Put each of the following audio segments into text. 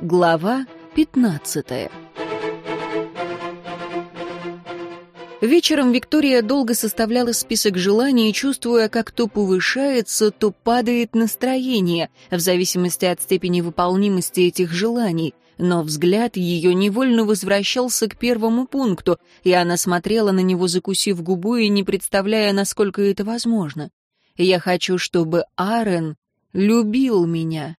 Глава пятнадцатая Вечером Виктория долго составляла список желаний, чувствуя, как то повышается, то падает настроение, в зависимости от степени выполнимости этих желаний. Но взгляд ее невольно возвращался к первому пункту, и она смотрела на него, закусив губу и не представляя, насколько это возможно. «Я хочу, чтобы Аарон любил меня».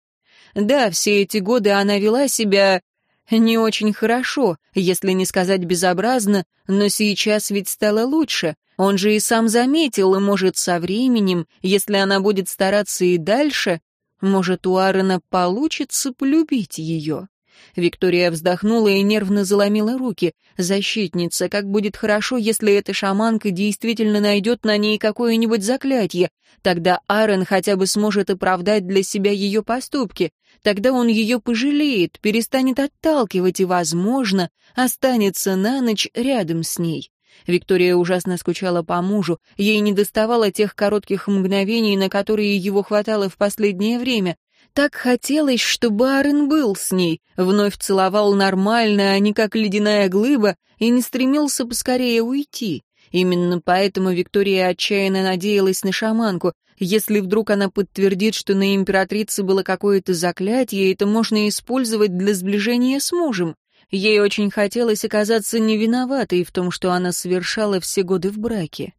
Да, все эти годы она вела себя не очень хорошо, если не сказать безобразно, но сейчас ведь стало лучше. Он же и сам заметил, и, может, со временем, если она будет стараться и дальше, может, у Аарона получится полюбить ее. Виктория вздохнула и нервно заломила руки. Защитница, как будет хорошо, если эта шаманка действительно найдет на ней какое-нибудь заклятие. Тогда Аарон хотя бы сможет оправдать для себя ее поступки. Тогда он ее пожалеет, перестанет отталкивать и, возможно, останется на ночь рядом с ней. Виктория ужасно скучала по мужу, ей не доставало тех коротких мгновений, на которые его хватало в последнее время. Так хотелось, чтобы Аарон был с ней, вновь целовал нормально, а не как ледяная глыба, и не стремился поскорее уйти. Именно поэтому Виктория отчаянно надеялась на шаманку. Если вдруг она подтвердит, что на императрице было какое-то заклятие, это можно использовать для сближения с мужем. Ей очень хотелось оказаться невиноватой в том, что она совершала все годы в браке.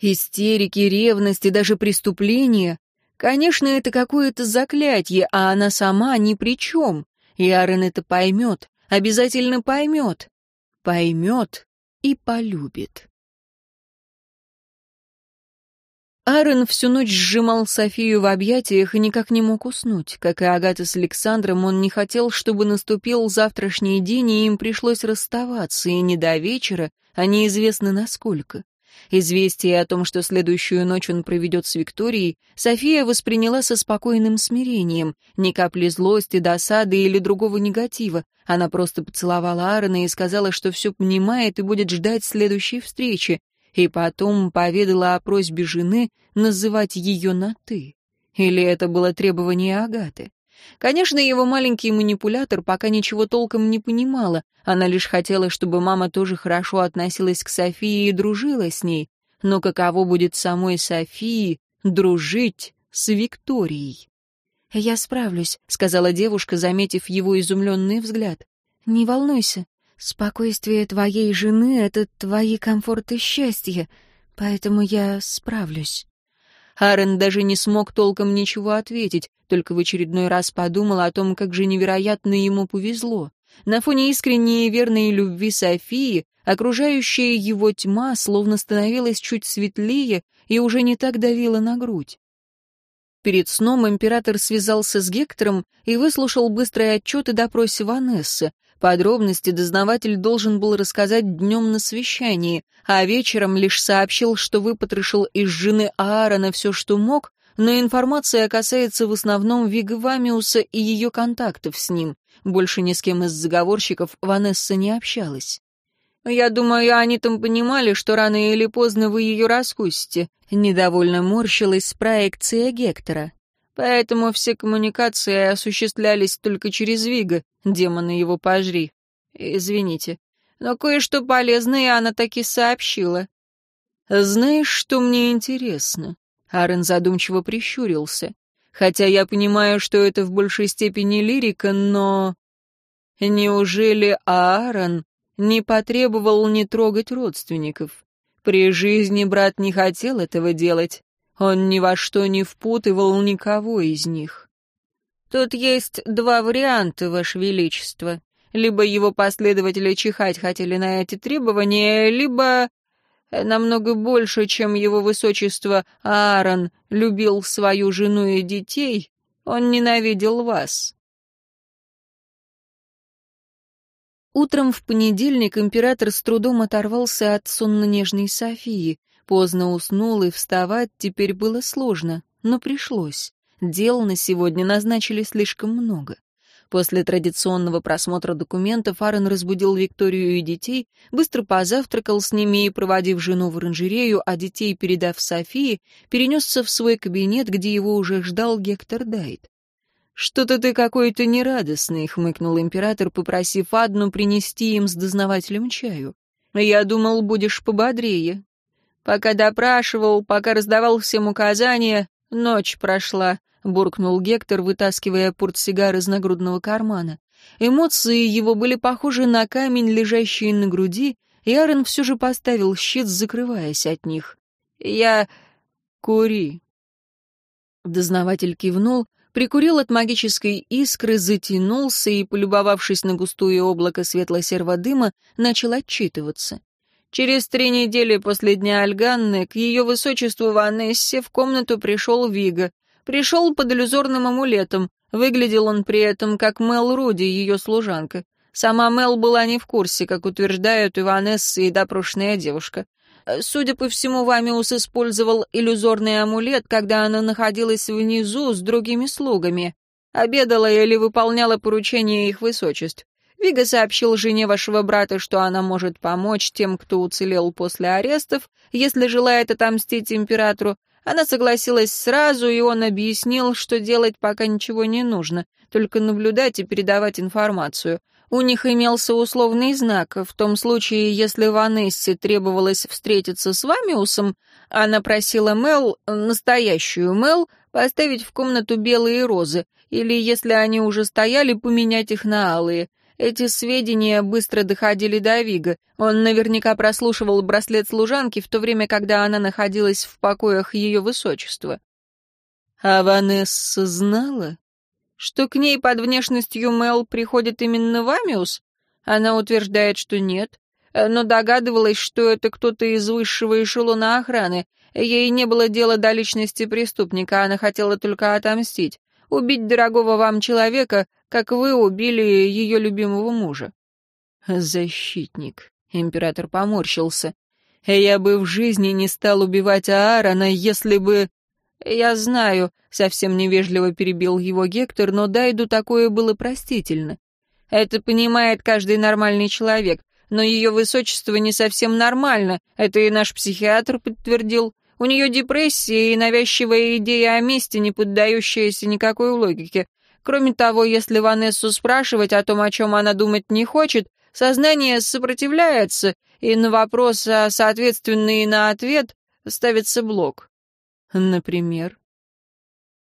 Истерики, ревность и даже преступления. Конечно, это какое-то заклятие, а она сама ни при чем. И Арен это поймет, обязательно поймет. Поймет и полюбит. Аарон всю ночь сжимал Софию в объятиях и никак не мог уснуть. Как и Агата с Александром, он не хотел, чтобы наступил завтрашний день, и им пришлось расставаться, и не до вечера, а неизвестно насколько. Известие о том, что следующую ночь он проведет с Викторией, София восприняла со спокойным смирением, ни капли злости, досады или другого негатива. Она просто поцеловала Аарона и сказала, что все понимает и будет ждать следующей встречи и потом поведала о просьбе жены называть ее на «ты». Или это было требование Агаты? Конечно, его маленький манипулятор пока ничего толком не понимала, она лишь хотела, чтобы мама тоже хорошо относилась к Софии и дружила с ней. Но каково будет самой Софии дружить с Викторией? «Я справлюсь», — сказала девушка, заметив его изумленный взгляд. «Не волнуйся, Спокойствие твоей жены — это твои комфорт и счастье, поэтому я справлюсь». Аарон даже не смог толком ничего ответить, только в очередной раз подумал о том, как же невероятно ему повезло. На фоне искренней и верной любви Софии окружающая его тьма словно становилась чуть светлее и уже не так давила на грудь. Перед сном император связался с Гектором и выслушал быстрый отчет о допросе Ванессы, Подробности дознаватель должен был рассказать днем на совещании, а вечером лишь сообщил, что выпотрошил из жены Аарона все, что мог, но информация касается в основном Вига Вамиуса и ее контактов с ним. Больше ни с кем из заговорщиков Ванесса не общалась. «Я думаю, они там понимали, что рано или поздно вы ее раскусите», — недовольно морщилась проекция Гектора. Поэтому все коммуникации осуществлялись только через Вига, демона его пожри. Извините. Но кое-что полезное она таки сообщила. «Знаешь, что мне интересно?» Аарон задумчиво прищурился. «Хотя я понимаю, что это в большей степени лирика, но...» «Неужели Аарон не потребовал не трогать родственников? При жизни брат не хотел этого делать, он ни во что не впутывал никого из них. Тут есть два варианта, Ваше Величество. Либо его последователи чихать хотели на эти требования, либо намного больше, чем его высочество Аарон любил свою жену и детей, он ненавидел вас. Утром в понедельник император с трудом оторвался от сонно-нежной Софии. Поздно уснул, и вставать теперь было сложно, но пришлось. Дел на сегодня назначили слишком много. После традиционного просмотра документов Аарон разбудил Викторию и детей, быстро позавтракал с ними и, проводив жену в оранжерею, а детей передав Софии, перенесся в свой кабинет, где его уже ждал Гектор Дайт. «Что-то ты какой-то нерадостный», — хмыкнул император, попросив Адну принести им с дознавателем чаю. «Я думал, будешь пободрее». «Пока допрашивал, пока раздавал всем указания, ночь прошла», — буркнул Гектор, вытаскивая портсигар из нагрудного кармана. Эмоции его были похожи на камень, лежащий на груди, и Аарон все же поставил щит, закрываясь от них. «Я... кури». Дознаватель кивнул, прикурил от магической искры, затянулся и, полюбовавшись на густое облако светло-серого дыма, начал отчитываться. Через три недели после дня Альганны к ее высочеству Ванессе в комнату пришел Вига. Пришел под иллюзорным амулетом. Выглядел он при этом как Мел Руди, ее служанка. Сама Мел была не в курсе, как утверждают и Ванесса, и допрошенная девушка. Судя по всему, Вамиус использовал иллюзорный амулет, когда она находилась внизу с другими слугами. Обедала или выполняла поручения их высочеств. Вига сообщил жене вашего брата, что она может помочь тем, кто уцелел после арестов, если желает отомстить императору, она согласилась сразу, и он объяснил, что делать пока ничего не нужно, только наблюдать и передавать информацию. У них имелся условный знак. В том случае, если Ванессе требовалось встретиться с Вамиусом, она просила Мел, настоящую Мел, поставить в комнату белые розы, или, если они уже стояли, поменять их на алые. Эти сведения быстро доходили до Вига. Он наверняка прослушивал браслет служанки в то время, когда она находилась в покоях ее высочества. А Ванесса знала, что к ней под внешностью Мел приходит именно Вамиус? Она утверждает, что нет, но догадывалась, что это кто-то из высшего эшелона охраны. Ей не было дела до личности преступника, она хотела только отомстить. Убить дорогого вам человека, как вы убили ее любимого мужа. Защитник. Император поморщился. Я бы в жизни не стал убивать Аарона, если бы... Я знаю, совсем невежливо перебил его Гектор, но Дайду такое было простительно. Это понимает каждый нормальный человек, но ее высочество не совсем нормально, это и наш психиатр подтвердил. У нее депрессия и навязчивая идея о месте, не поддающаяся никакой логике. Кроме того, если Ванессу спрашивать о том, о чем она думать не хочет, сознание сопротивляется, и на вопрос, а соответственно и на ответ, ставится блок. Например?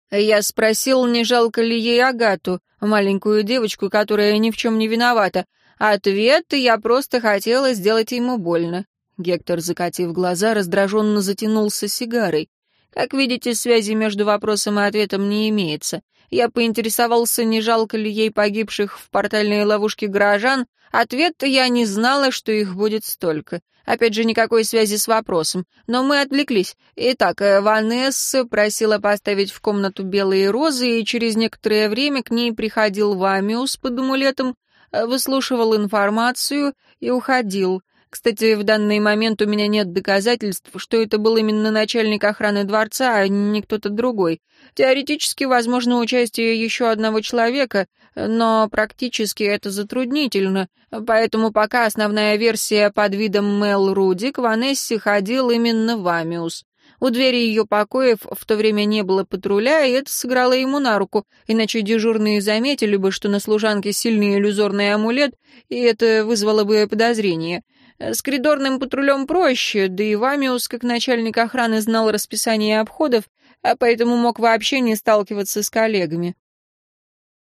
Я спросил, не жалко ли ей Агату, маленькую девочку, которая ни в чем не виновата. Ответ — я просто хотела сделать ему больно. Гектор, закатив глаза, раздраженно затянулся сигарой. Как видите, связи между вопросом и ответом не имеется. Я поинтересовался, не жалко ли ей погибших в портальной ловушке горожан. Ответ я не знала, что их будет столько. Опять же, никакой связи с вопросом. Но мы отвлеклись. Итак, э, Ванесса просила поставить в комнату белые розы, и через некоторое время к ней приходил Вамиус под амулетом, э, выслушивал информацию и уходил. Кстати, в данный момент у меня нет доказательств, что это был именно начальник охраны дворца, а не кто-то другой. Теоретически возможно участие еще одного человека, но практически это затруднительно, поэтому пока основная версия под видом Мел Руди к Ванессе ходил именно Вамиус. У двери ее покоев в то время не было патруля, и это сыграло ему на руку, иначе дежурные заметили бы, что на служанке сильный иллюзорный амулет, и это вызвало бы подозрение. С коридорным патрулем проще, да и Вамиус, как начальник охраны, знал расписание обходов, а поэтому мог вообще не сталкиваться с коллегами.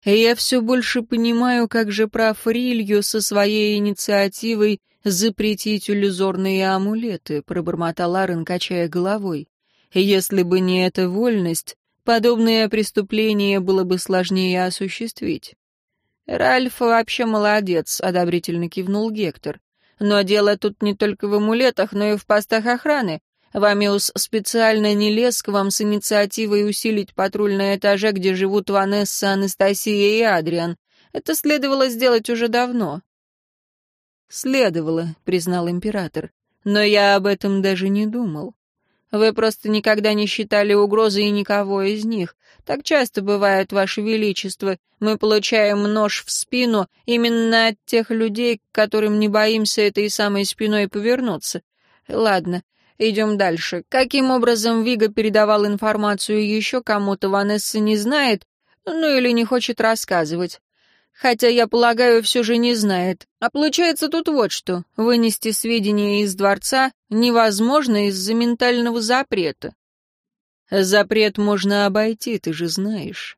Я все больше понимаю, как же прав Рилью со своей инициативой запретить иллюзорные амулеты, пробормотал Арен, качая головой. Если бы не эта вольность, подобное преступление было бы сложнее осуществить. Ральф вообще молодец, одобрительно кивнул Гектор. Но дело тут не только в амулетах, но и в постах охраны. Вамиус специально не лез к вам с инициативой усилить патруль на этаже, где живут Ванесса, Анастасия и Адриан. Это следовало сделать уже давно. «Следовало», — признал император. «Но я об этом даже не думал. Вы просто никогда не считали угрозой никого из них. Так часто бывает, Ваше Величество. Мы получаем нож в спину именно от тех людей, к которым не боимся этой самой спиной повернуться. Ладно, идем дальше. Каким образом Вига передавал информацию еще кому-то, Ванесса не знает, ну или не хочет рассказывать. Хотя, я полагаю, все же не знает. А получается тут вот что. Вынести сведения из дворца невозможно из-за ментального запрета. Запрет можно обойти, ты же знаешь.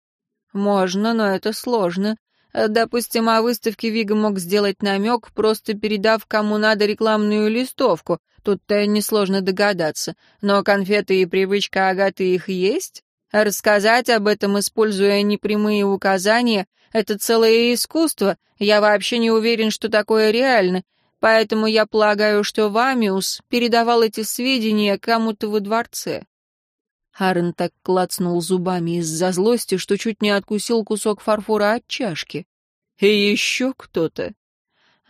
Можно, но это сложно. Допустим, о выставке Вига мог сделать намек, просто передав кому надо рекламную листовку. Тут-то несложно догадаться. Но конфеты и привычка Агаты их есть? Рассказать об этом, используя непрямые указания, это целое искусство. Я вообще не уверен, что такое реально. Поэтому я полагаю, что Вамиус передавал эти сведения кому-то во дворце. Аарон так клацнул зубами из-за злости, что чуть не откусил кусок фарфора от чашки. И еще кто-то.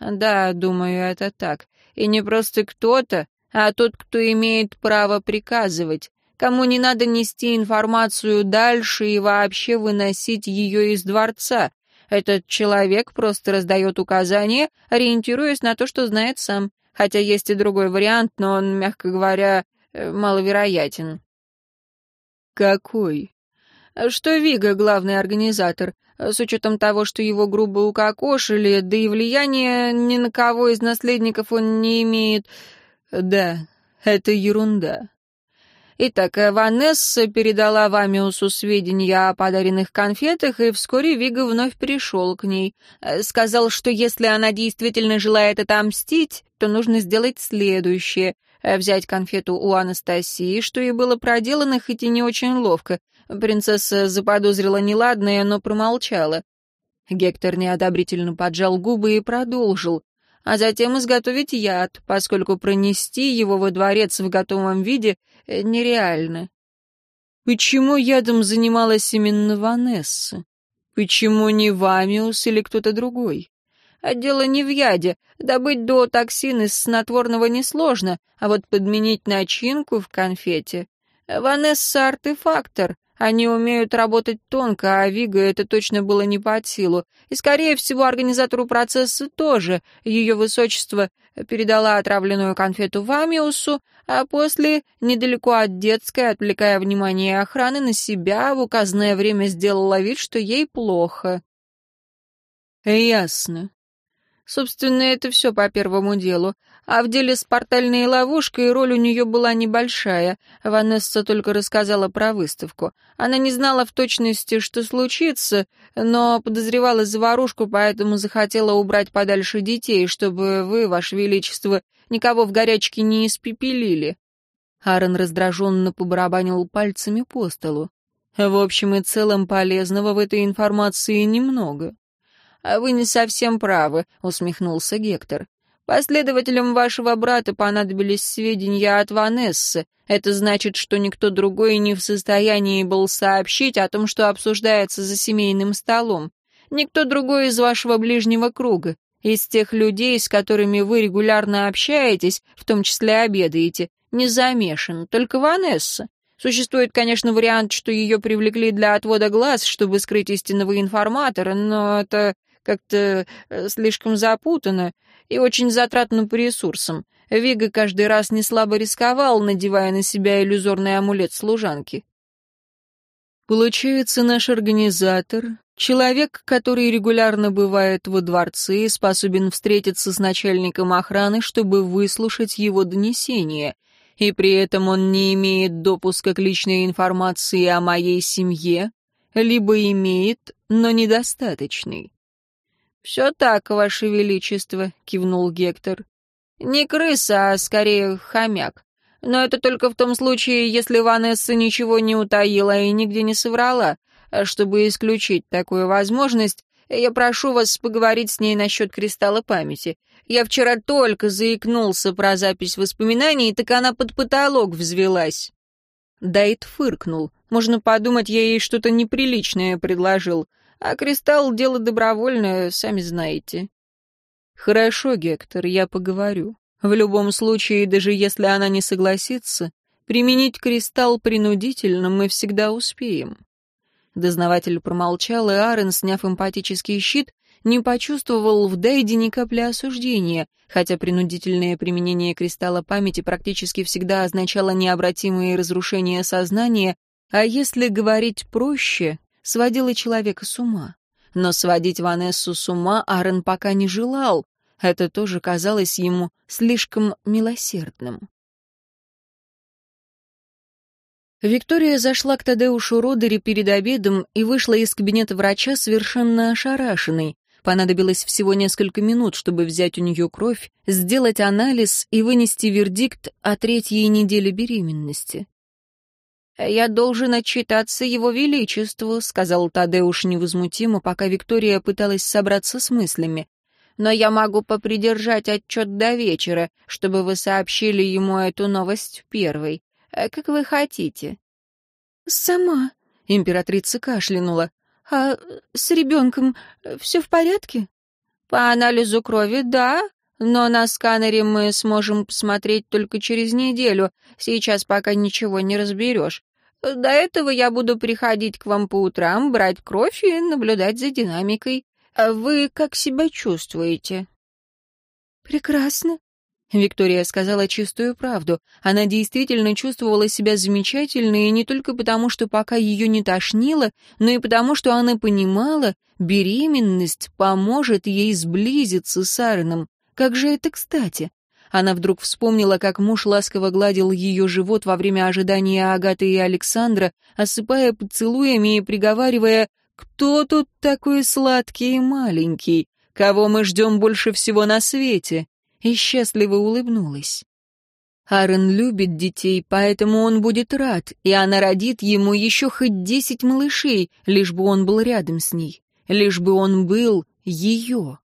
Да, думаю, это так. И не просто кто-то, а тот, кто имеет право приказывать кому не надо нести информацию дальше и вообще выносить ее из дворца. Этот человек просто раздает указания, ориентируясь на то, что знает сам. Хотя есть и другой вариант, но он, мягко говоря, э, маловероятен. Какой? Что Вига, главный организатор, с учетом того, что его грубо укокошили, да и влияния ни на кого из наследников он не имеет. Да, это ерунда. Итак, Ванесса передала Вамиусу сведения о подаренных конфетах, и вскоре Вига вновь пришел к ней. Сказал, что если она действительно желает отомстить, то нужно сделать следующее — взять конфету у Анастасии, что и было проделано, хоть и не очень ловко. Принцесса заподозрила неладное, но промолчала. Гектор неодобрительно поджал губы и продолжил а затем изготовить яд, поскольку пронести его во дворец в готовом виде э, нереально. Почему ядом занималась именно Ванесса? Почему не Вамиус или кто-то другой? А дело не в яде. Добыть дуотоксин из снотворного несложно, а вот подменить начинку в конфете. Ванесса — артефактор, они умеют работать тонко, а Вига это точно было не под силу. И, скорее всего, организатору процесса тоже. Ее высочество передала отравленную конфету Вамиусу, а после, недалеко от детской, отвлекая внимание охраны на себя, в указанное время сделала вид, что ей плохо. «Ясно. Собственно, это все по первому делу. А в деле с портальной ловушкой роль у нее была небольшая. Ванесса только рассказала про выставку. Она не знала в точности, что случится, но подозревала заварушку, поэтому захотела убрать подальше детей, чтобы вы, ваше величество, никого в горячке не испепелили. Аарон раздраженно побарабанил пальцами по столу. В общем и целом полезного в этой информации немного. «А вы не совсем правы», — усмехнулся Гектор. «Последователям вашего брата понадобились сведения от Ванессы. Это значит, что никто другой не в состоянии был сообщить о том, что обсуждается за семейным столом. Никто другой из вашего ближнего круга. Из тех людей, с которыми вы регулярно общаетесь, в том числе обедаете, не замешан, только Ванесса. Существует, конечно, вариант, что ее привлекли для отвода глаз, чтобы скрыть истинного информатора, но это как-то э, слишком запутанно и очень затратно по ресурсам. Вига каждый раз неслабо рисковал, надевая на себя иллюзорный амулет служанки. Получается, наш организатор — человек, который регулярно бывает во дворце и способен встретиться с начальником охраны, чтобы выслушать его донесение, и при этом он не имеет допуска к личной информации о моей семье, либо имеет, но недостаточный. «Все так, Ваше Величество», — кивнул Гектор. «Не крыса, а скорее хомяк. Но это только в том случае, если Ванесса ничего не утаила и нигде не соврала. Чтобы исключить такую возможность, я прошу вас поговорить с ней насчет кристалла памяти. Я вчера только заикнулся про запись воспоминаний, так она под потолок взвелась». Дайт фыркнул. Можно подумать, я ей что-то неприличное предложил. А кристалл — дело добровольное, сами знаете. Хорошо, Гектор, я поговорю. В любом случае, даже если она не согласится, Применить кристалл принудительно мы всегда успеем». Дознаватель промолчал, и Арен, сняв эмпатический щит, не почувствовал в Дейде ни капли осуждения, хотя принудительное применение кристалла памяти практически всегда означало необратимые разрушения сознания, а если говорить проще, сводило человека с ума. Но сводить Ванессу с ума Арен пока не желал, это тоже казалось ему слишком милосердным. Виктория зашла к Тадеушу Родери перед обедом и вышла из кабинета врача совершенно ошарашенной. Понадобилось всего несколько минут, чтобы взять у нее кровь, сделать анализ и вынести вердикт о третьей неделе беременности. «Я должен отчитаться его величеству», — сказал Тадеуш невозмутимо, пока Виктория пыталась собраться с мыслями. «Но я могу попридержать отчет до вечера, чтобы вы сообщили ему эту новость первой. Э, как вы хотите». «Сама», — императрица кашлянула. «А с ребенком все в порядке?» «По анализу крови, да, но на сканере мы сможем посмотреть только через неделю. Сейчас пока ничего не разберешь. До этого я буду приходить к вам по утрам, брать кровь и наблюдать за динамикой. А вы как себя чувствуете?» «Прекрасно», Виктория сказала чистую правду. Она действительно чувствовала себя замечательно, и не только потому, что пока ее не тошнило, но и потому, что она понимала, беременность поможет ей сблизиться с Аароном. Как же это кстати? Она вдруг вспомнила, как муж ласково гладил ее живот во время ожидания Агаты и Александра, осыпая поцелуями и приговаривая «Кто тут такой сладкий и маленький? Кого мы ждем больше всего на свете?» и счастливо улыбнулась. Аарон любит детей, поэтому он будет рад, и она родит ему еще хоть десять малышей, лишь бы он был рядом с ней, лишь бы он был ее.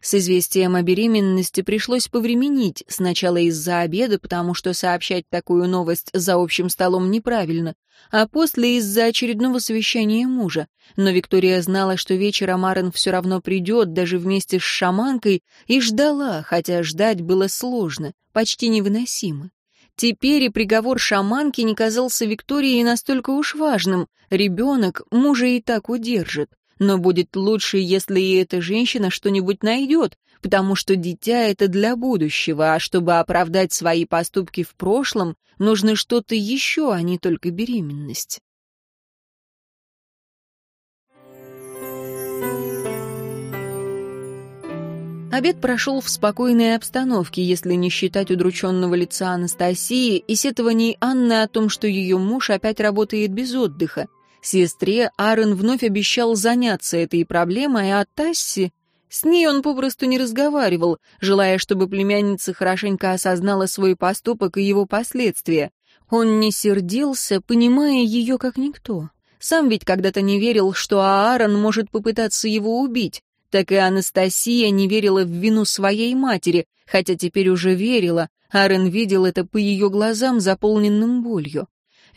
С известием о беременности пришлось повременить, сначала из-за обеда, потому что сообщать такую новость за общим столом неправильно, а после из-за очередного совещания мужа. Но Виктория знала, что вечером Арен все равно придет, даже вместе с шаманкой, и ждала, хотя ждать было сложно, почти невыносимо. Теперь и приговор шаманки не казался Виктории настолько уж важным. Ребенок мужа и так удержит но будет лучше, если и эта женщина что-нибудь найдет, потому что дитя — это для будущего, а чтобы оправдать свои поступки в прошлом, нужно что-то еще, а не только беременность. Обед прошел в спокойной обстановке, если не считать удрученного лица Анастасии и сетований Анны о том, что ее муж опять работает без отдыха. Сестре Аарон вновь обещал заняться этой проблемой, а Тасси... С ней он попросту не разговаривал, желая, чтобы племянница хорошенько осознала свой поступок и его последствия. Он не сердился, понимая ее как никто. Сам ведь когда-то не верил, что Аарон может попытаться его убить. Так и Анастасия не верила в вину своей матери, хотя теперь уже верила. Аарон видел это по ее глазам, заполненным болью.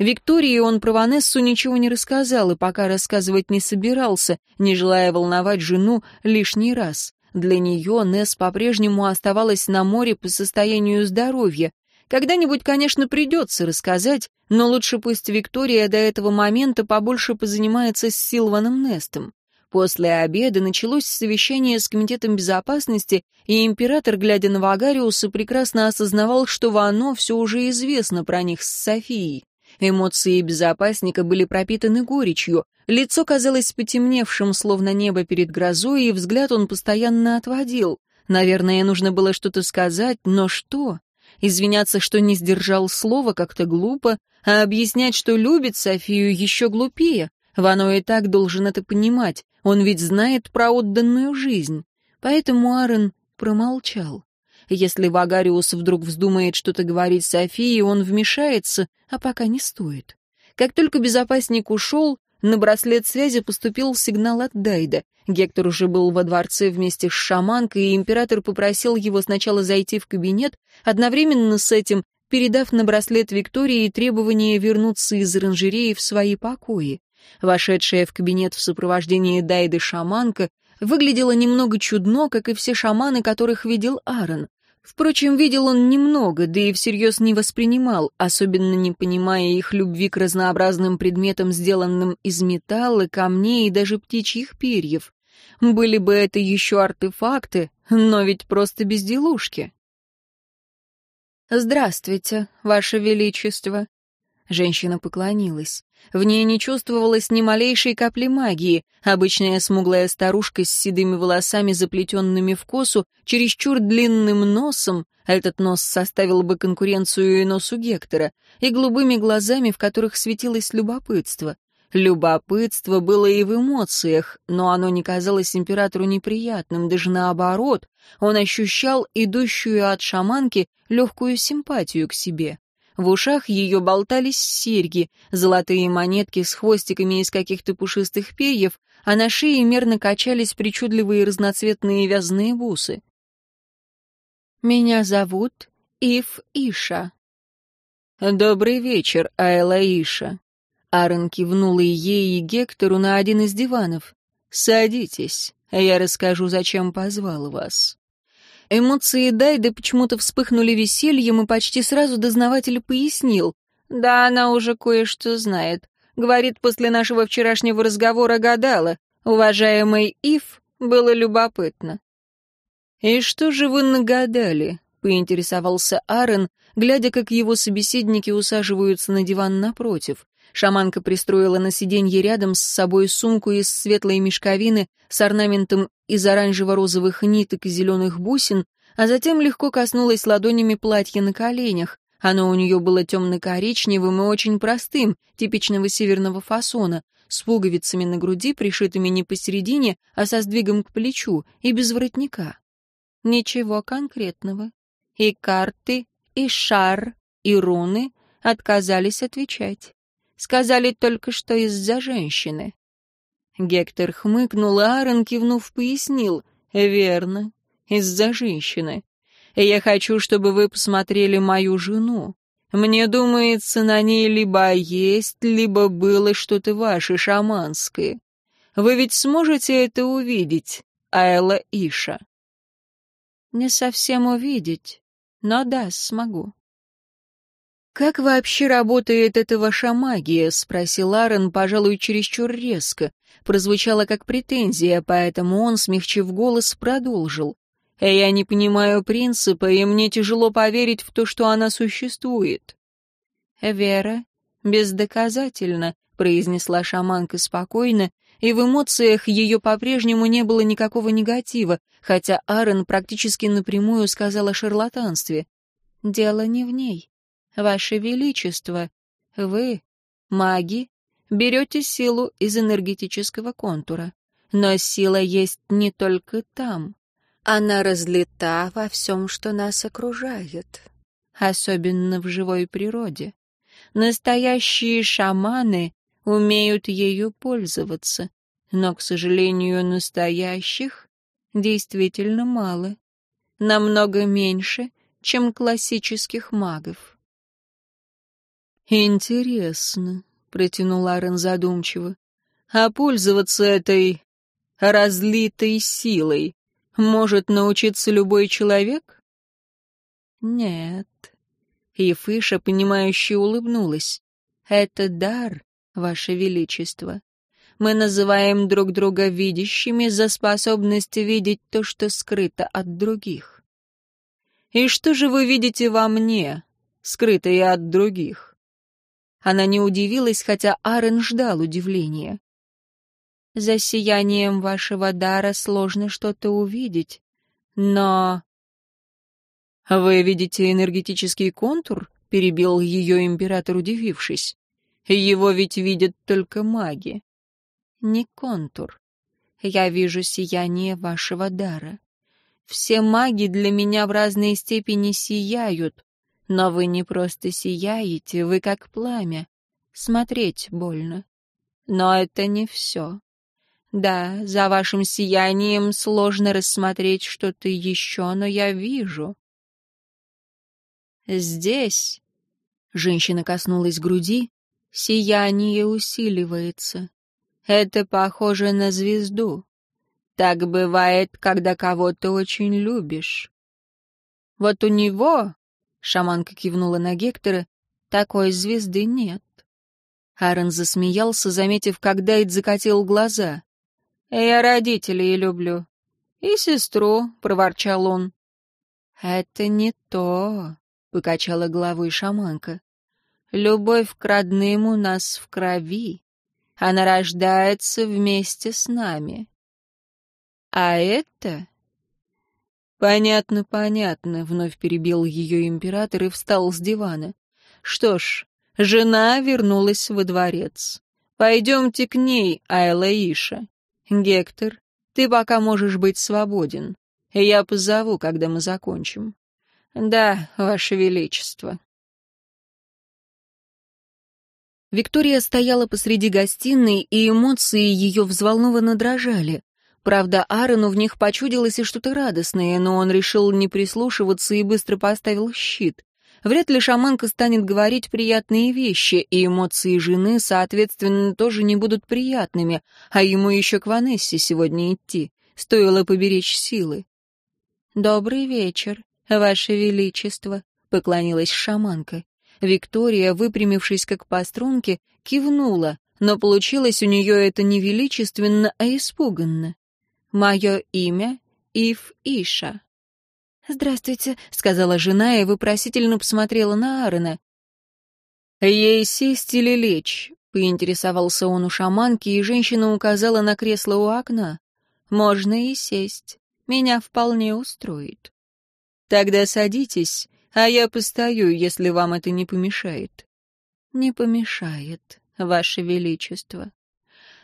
Виктории он про Ванессу ничего не рассказал и пока рассказывать не собирался, не желая волновать жену лишний раз. Для нее Несс по-прежнему оставалась на море по состоянию здоровья. Когда-нибудь, конечно, придется рассказать, но лучше пусть Виктория до этого момента побольше позанимается с Силваном Нестом. После обеда началось совещание с Комитетом безопасности, и император, глядя на Вагариуса, прекрасно осознавал, что Вано все уже известно про них с Софией. Эмоции безопасника были пропитаны горечью, лицо казалось потемневшим, словно небо перед грозой, и взгляд он постоянно отводил. Наверное, нужно было что-то сказать, но что? Извиняться, что не сдержал слова, как-то глупо, а объяснять, что любит Софию, еще глупее. Вано и так должен это понимать, он ведь знает про отданную жизнь. Поэтому Аарон промолчал. Если Вагариус вдруг вздумает что-то говорить Софии, он вмешается, а пока не стоит. Как только безопасник ушел, на браслет связи поступил сигнал от Дайда. Гектор уже был во дворце вместе с шаманкой, и император попросил его сначала зайти в кабинет, одновременно с этим передав на браслет Виктории требование вернуться из оранжереи в свои покои. Вошедшая в кабинет в сопровождении Дайды шаманка выглядела немного чудно, как и все шаманы, которых видел Аарон. Впрочем, видел он немного, да и всерьез не воспринимал, особенно не понимая их любви к разнообразным предметам, сделанным из металла, камней и даже птичьих перьев. Были бы это еще артефакты, но ведь просто безделушки. «Здравствуйте, Ваше Величество», Женщина поклонилась. В ней не чувствовалось ни малейшей капли магии. Обычная смуглая старушка с седыми волосами, заплетенными в косу, чересчур длинным носом, этот нос составил бы конкуренцию и носу Гектора, и голубыми глазами, в которых светилось любопытство. Любопытство было и в эмоциях, но оно не казалось императору неприятным, даже наоборот, он ощущал идущую от шаманки легкую симпатию к себе. В ушах ее болтались серьги, золотые монетки с хвостиками из каких-то пушистых перьев, а на шее мерно качались причудливые разноцветные вязаные бусы. «Меня зовут Ив Иша». «Добрый вечер, Айла Иша». Аарон кивнул и ей, и Гектору на один из диванов. «Садитесь, я расскажу, зачем позвал вас». Эмоции Дайды почему-то вспыхнули весельем, и почти сразу дознаватель пояснил. «Да, она уже кое-что знает. Говорит, после нашего вчерашнего разговора гадала. Уважаемый Ив, было любопытно». «И что же вы нагадали?» — поинтересовался Аарон, глядя, как его собеседники усаживаются на диван напротив. Шаманка пристроила на сиденье рядом с собой сумку из светлой мешковины с орнаментом из оранжево-розовых ниток и зеленых бусин, а затем легко коснулась ладонями платья на коленях. Оно у нее было темно-коричневым и очень простым, типичного северного фасона, с пуговицами на груди, пришитыми не посередине, а со сдвигом к плечу, и без воротника. Ничего конкретного. И карты, и шар, и руны отказались отвечать. Сказали только, что из-за женщины. Гектор хмыкнул, а Аарон, кивнув, пояснил. «Верно, из-за женщины. Я хочу, чтобы вы посмотрели мою жену. Мне думается, на ней либо есть, либо было что-то ваше шаманское. Вы ведь сможете это увидеть, Айла Иша?» «Не совсем увидеть, но да, смогу». «Как вообще работает эта ваша магия?» — спросил Аарон, пожалуй, чересчур резко. Прозвучало как претензия, поэтому он, смягчив голос, продолжил. «Я не понимаю принципа, и мне тяжело поверить в то, что она существует». «Вера бездоказательно», — произнесла шаманка спокойно, и в эмоциях ее по-прежнему не было никакого негатива, хотя Аарон практически напрямую сказал о шарлатанстве. «Дело не в ней. Ваше Величество, вы, маги, берете силу из энергетического контура. Но сила есть не только там. Она разлита во всем, что нас окружает, особенно в живой природе. Настоящие шаманы умеют ею пользоваться, но, к сожалению, настоящих действительно мало, намного меньше, чем классических магов. «Интересно», — протянул Арен задумчиво. «А пользоваться этой разлитой силой может научиться любой человек?» «Нет». И Фыша, понимающе улыбнулась. «Это дар, Ваше Величество. Мы называем друг друга видящими за способность видеть то, что скрыто от других». «И что же вы видите во мне, скрытое от других?» Она не удивилась, хотя Арен ждал удивления. «За сиянием вашего дара сложно что-то увидеть, но...» «Вы видите энергетический контур?» — перебил ее император, удивившись. «Его ведь видят только маги». «Не контур. Я вижу сияние вашего дара. Все маги для меня в разной степени сияют, но вы не просто сияете, вы как пламя. Смотреть больно. Но это не все. Да, за вашим сиянием сложно рассмотреть что-то еще, но я вижу. Здесь, женщина коснулась груди, сияние усиливается. Это похоже на звезду. Так бывает, когда кого-то очень любишь. Вот у него, — шаманка кивнула на Гектора, — такой звезды нет. Аарон засмеялся, заметив, как Дайт закатил глаза. «Я родителей люблю. И сестру», — проворчал он. «Это не то», — покачала головой шаманка. «Любовь к родным у нас в крови. Она рождается вместе с нами. А это...» «Понятно, понятно», — вновь перебил ее император и встал с дивана. «Что ж, жена вернулась во дворец. Пойдемте к ней, Айлаиша. Гектор, ты пока можешь быть свободен. Я позову, когда мы закончим. Да, Ваше Величество. Виктория стояла посреди гостиной, и эмоции ее взволнованно дрожали. Правда, Аарону в них почудилось и что-то радостное, но он решил не прислушиваться и быстро поставил щит. Вряд ли шаманка станет говорить приятные вещи, и эмоции жены, соответственно, тоже не будут приятными, а ему еще к Ванессе сегодня идти. Стоило поберечь силы. «Добрый вечер, Ваше Величество», — поклонилась шаманка. Виктория, выпрямившись как по струнке, кивнула, но получилось у нее это не величественно, а испуганно. «Мое имя — Ив Иша». «Здравствуйте», — сказала жена и вопросительно посмотрела на Аарона. «Ей сесть или лечь?» — поинтересовался он у шаманки, и женщина указала на кресло у окна. «Можно и сесть. Меня вполне устроит. Тогда садитесь, а я постою, если вам это не помешает. Не помешает, Ваше Величество.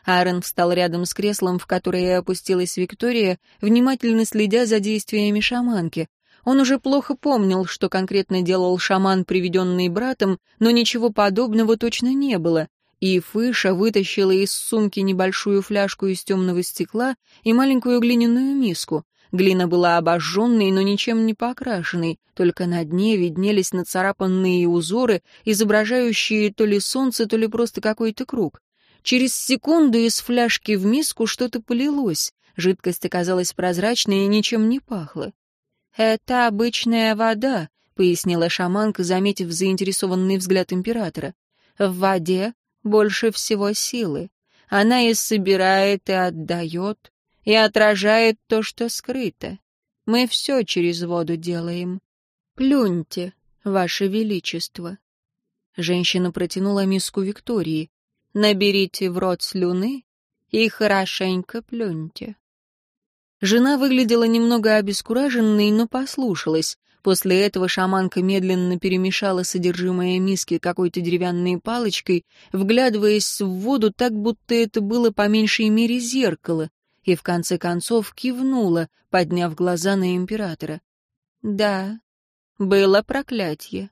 Аарон встал рядом с креслом, в которое опустилась Виктория, внимательно следя за действиями шаманки. Он уже плохо помнил, что конкретно делал шаман, приведенный братом, но ничего подобного точно не было и Фыша вытащила из сумки небольшую фляжку из темного стекла и маленькую глиняную миску. Глина была обожженной, но ничем не покрашенной, только на дне виднелись нацарапанные узоры, изображающие то ли солнце, то ли просто какой-то круг. Через секунду из фляжки в миску что-то полилось. Жидкость оказалась прозрачной и ничем не пахла. «Это обычная вода», — пояснила шаманка, заметив заинтересованный взгляд императора. «В воде больше всего силы. Она и собирает, и отдает, и отражает то, что скрыто. Мы все через воду делаем. Плюньте, Ваше Величество. Женщина протянула миску Виктории. Наберите в рот слюны и хорошенько плюньте. Жена выглядела немного обескураженной, но послушалась. После этого шаманка медленно перемешала содержимое миски какой-то деревянной палочкой, вглядываясь в воду так, будто это было по меньшей мере зеркало, и в конце концов кивнула, подняв глаза на императора. «Да, было проклятие».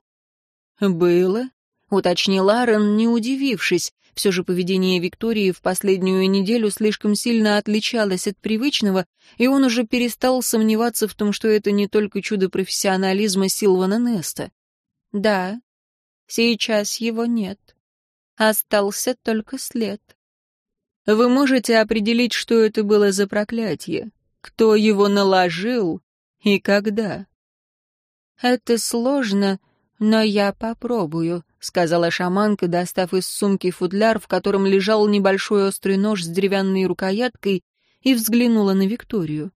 «Было?» — уточнил Аарон, не удивившись. Все же поведение Виктории в последнюю неделю слишком сильно отличалось от привычного, и он уже перестал сомневаться в том, что это не только чудо профессионализма Силвана Неста. Да, сейчас его нет. Остался только след. Вы можете определить, что это было за проклятие, кто его наложил и когда? Это сложно, но я попробую, — сказала шаманка, достав из сумки футляр, в котором лежал небольшой острый нож с деревянной рукояткой, и взглянула на Викторию.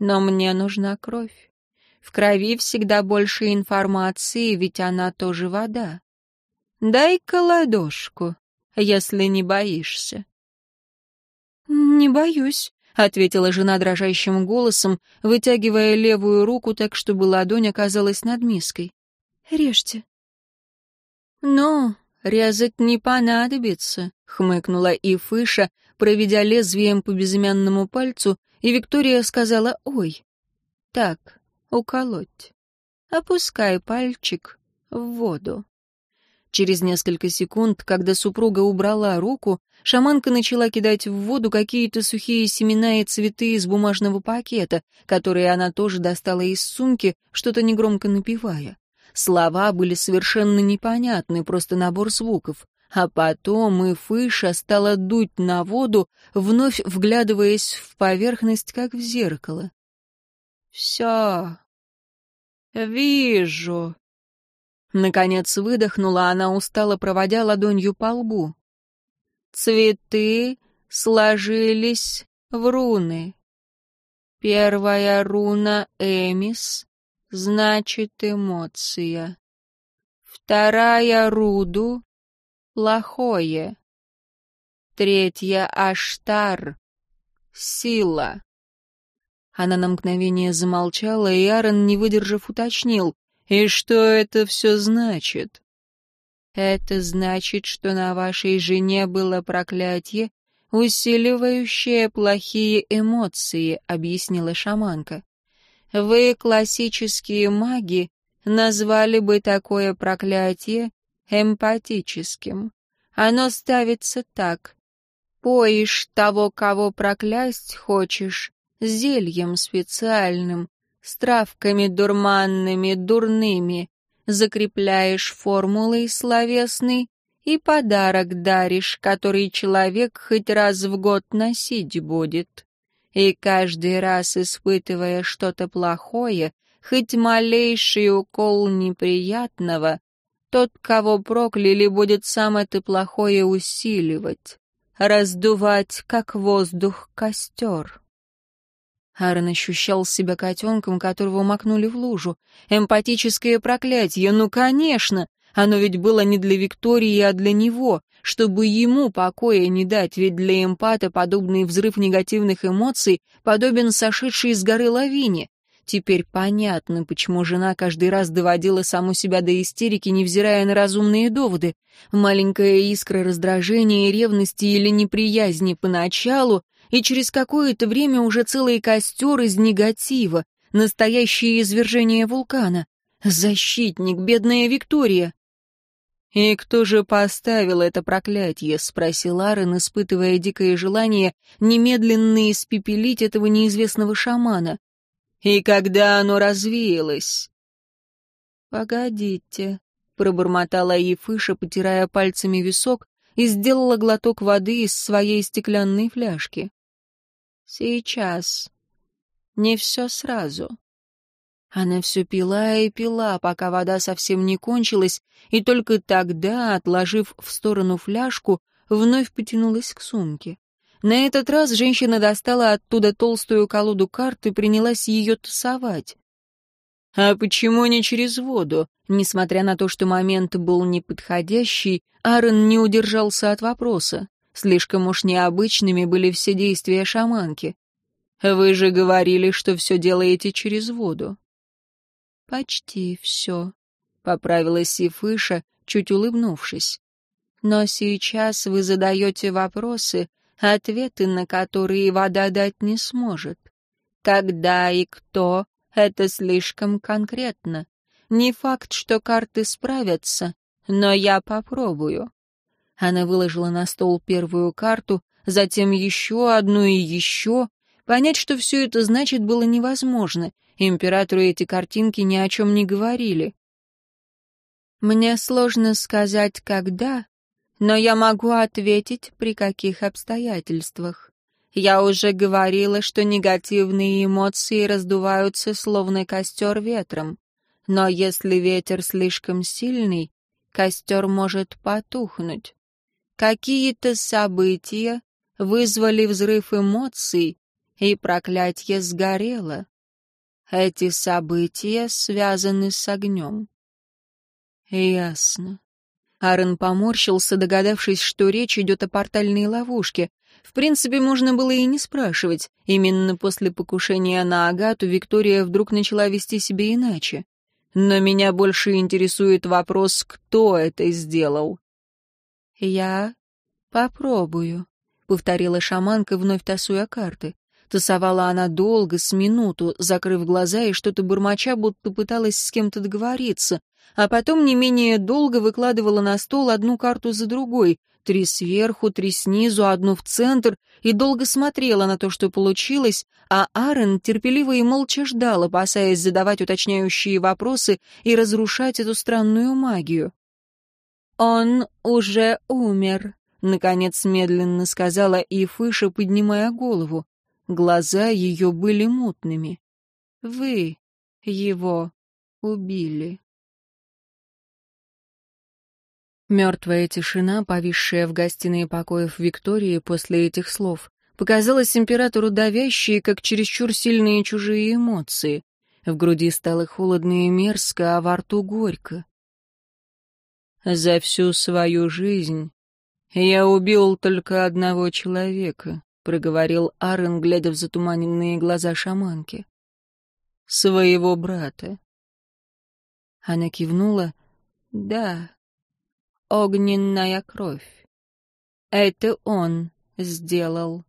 «Но мне нужна кровь. В крови всегда больше информации, ведь она тоже вода. Дай-ка ладошку, если не боишься». «Не боюсь», — ответила жена дрожащим голосом, вытягивая левую руку так, чтобы ладонь оказалась над миской. «Режьте». «Ну, резать не понадобится», — хмыкнула Ифыша, проведя лезвием по безымянному пальцу, и Виктория сказала «Ой». «Так, уколоть. Опускай пальчик в воду». Через несколько секунд, когда супруга убрала руку, шаманка начала кидать в воду какие-то сухие семена и цветы из бумажного пакета, которые она тоже достала из сумки, что-то негромко напевая. Слова были совершенно непонятны, просто набор звуков. А потом и Фыша стала дуть на воду, вновь вглядываясь в поверхность, как в зеркало. «Все. «Вижу». Наконец выдохнула она, устало проводя ладонью по лбу. «Цветы сложились в руны. Первая руна Эмис значит эмоция. Вторая Руду — плохое. Третья Аштар — сила. Она на мгновение замолчала, и Аарон, не выдержав, уточнил. «И что это все значит?» «Это значит, что на вашей жене было проклятие, усиливающее плохие эмоции», — объяснила шаманка. «Вы, классические маги, назвали бы такое проклятие эмпатическим. Оно ставится так. Поишь того, кого проклясть хочешь, зельем специальным, с травками дурманными, дурными, закрепляешь формулой словесной и подарок даришь, который человек хоть раз в год носить будет. И каждый раз, испытывая что-то плохое, хоть малейший укол неприятного, тот, кого прокляли, будет сам это плохое усиливать, раздувать, как воздух, костер. Аарон ощущал себя котенком, которого макнули в лужу. Эмпатическое проклятие, ну, конечно! Оно ведь было не для Виктории, а для него, чтобы ему покоя не дать, ведь для эмпата подобный взрыв негативных эмоций подобен сошедшей с горы лавине. Теперь понятно, почему жена каждый раз доводила саму себя до истерики, невзирая на разумные доводы. Маленькая искра раздражения, ревности или неприязни поначалу, и через какое-то время уже целый костер из негатива, настоящее извержение вулкана. Защитник, бедная Виктория. «И кто же поставил это проклятие?» — спросил Аарон, испытывая дикое желание немедленно испепелить этого неизвестного шамана. «И когда оно развеялось?» «Погодите», — пробормотала Ефыша, потирая пальцами висок, и сделала глоток воды из своей стеклянной фляжки. Сейчас. Не все сразу. Она все пила и пила, пока вода совсем не кончилась, и только тогда, отложив в сторону фляжку, вновь потянулась к сумке. На этот раз женщина достала оттуда толстую колоду карт и принялась ее тасовать. «А почему не через воду?» Несмотря на то, что момент был неподходящий, Аарон не удержался от вопроса. Слишком уж необычными были все действия шаманки. Вы же говорили, что все делаете через воду. Почти все, — поправилась Сифыша, чуть улыбнувшись. Но сейчас вы задаете вопросы, ответы на которые вода дать не сможет. Когда и кто — это слишком конкретно. Не факт, что карты справятся, но я попробую. Она выложила на стол первую карту, затем еще одну и еще. Понять, что все это значит, было невозможно. Императору эти картинки ни о чем не говорили. «Мне сложно сказать, когда, но я могу ответить, при каких обстоятельствах. Я уже говорила, что негативные эмоции раздуваются, словно костер ветром. Но если ветер слишком сильный, костер может потухнуть. Какие-то события вызвали взрыв эмоций, и проклятие сгорело. Эти события связаны с огнем. Ясно. Аарон поморщился, догадавшись, что речь идет о портальной ловушке. В принципе, можно было и не спрашивать. Именно после покушения на Агату Виктория вдруг начала вести себя иначе. Но меня больше интересует вопрос, кто это сделал. «Я попробую», — повторила шаманка, вновь тасуя карты. Тасовала она долго, с минуту, закрыв глаза и что-то бормоча, будто пыталась с кем-то договориться, а потом не менее долго выкладывала на стол одну карту за другой, три сверху, три снизу, одну в центр, и долго смотрела на то, что получилось, а Аарон терпеливо и молча ждал, опасаясь задавать уточняющие вопросы и разрушать эту странную магию. «Он уже умер», — наконец медленно сказала Ифыша, поднимая голову. Глаза ее были мутными. «Вы его убили. Мертвая тишина, повисшая в гостиной покоев Виктории после этих слов, показалась императору давящей, как чересчур сильные чужие эмоции. В груди стало холодно и мерзко, а во рту горько. «За всю свою жизнь я убил только одного человека», — проговорил Аарон, глядя в затуманенные глаза шаманки. «Своего брата». Она кивнула. «Да, огненная кровь. Это он сделал».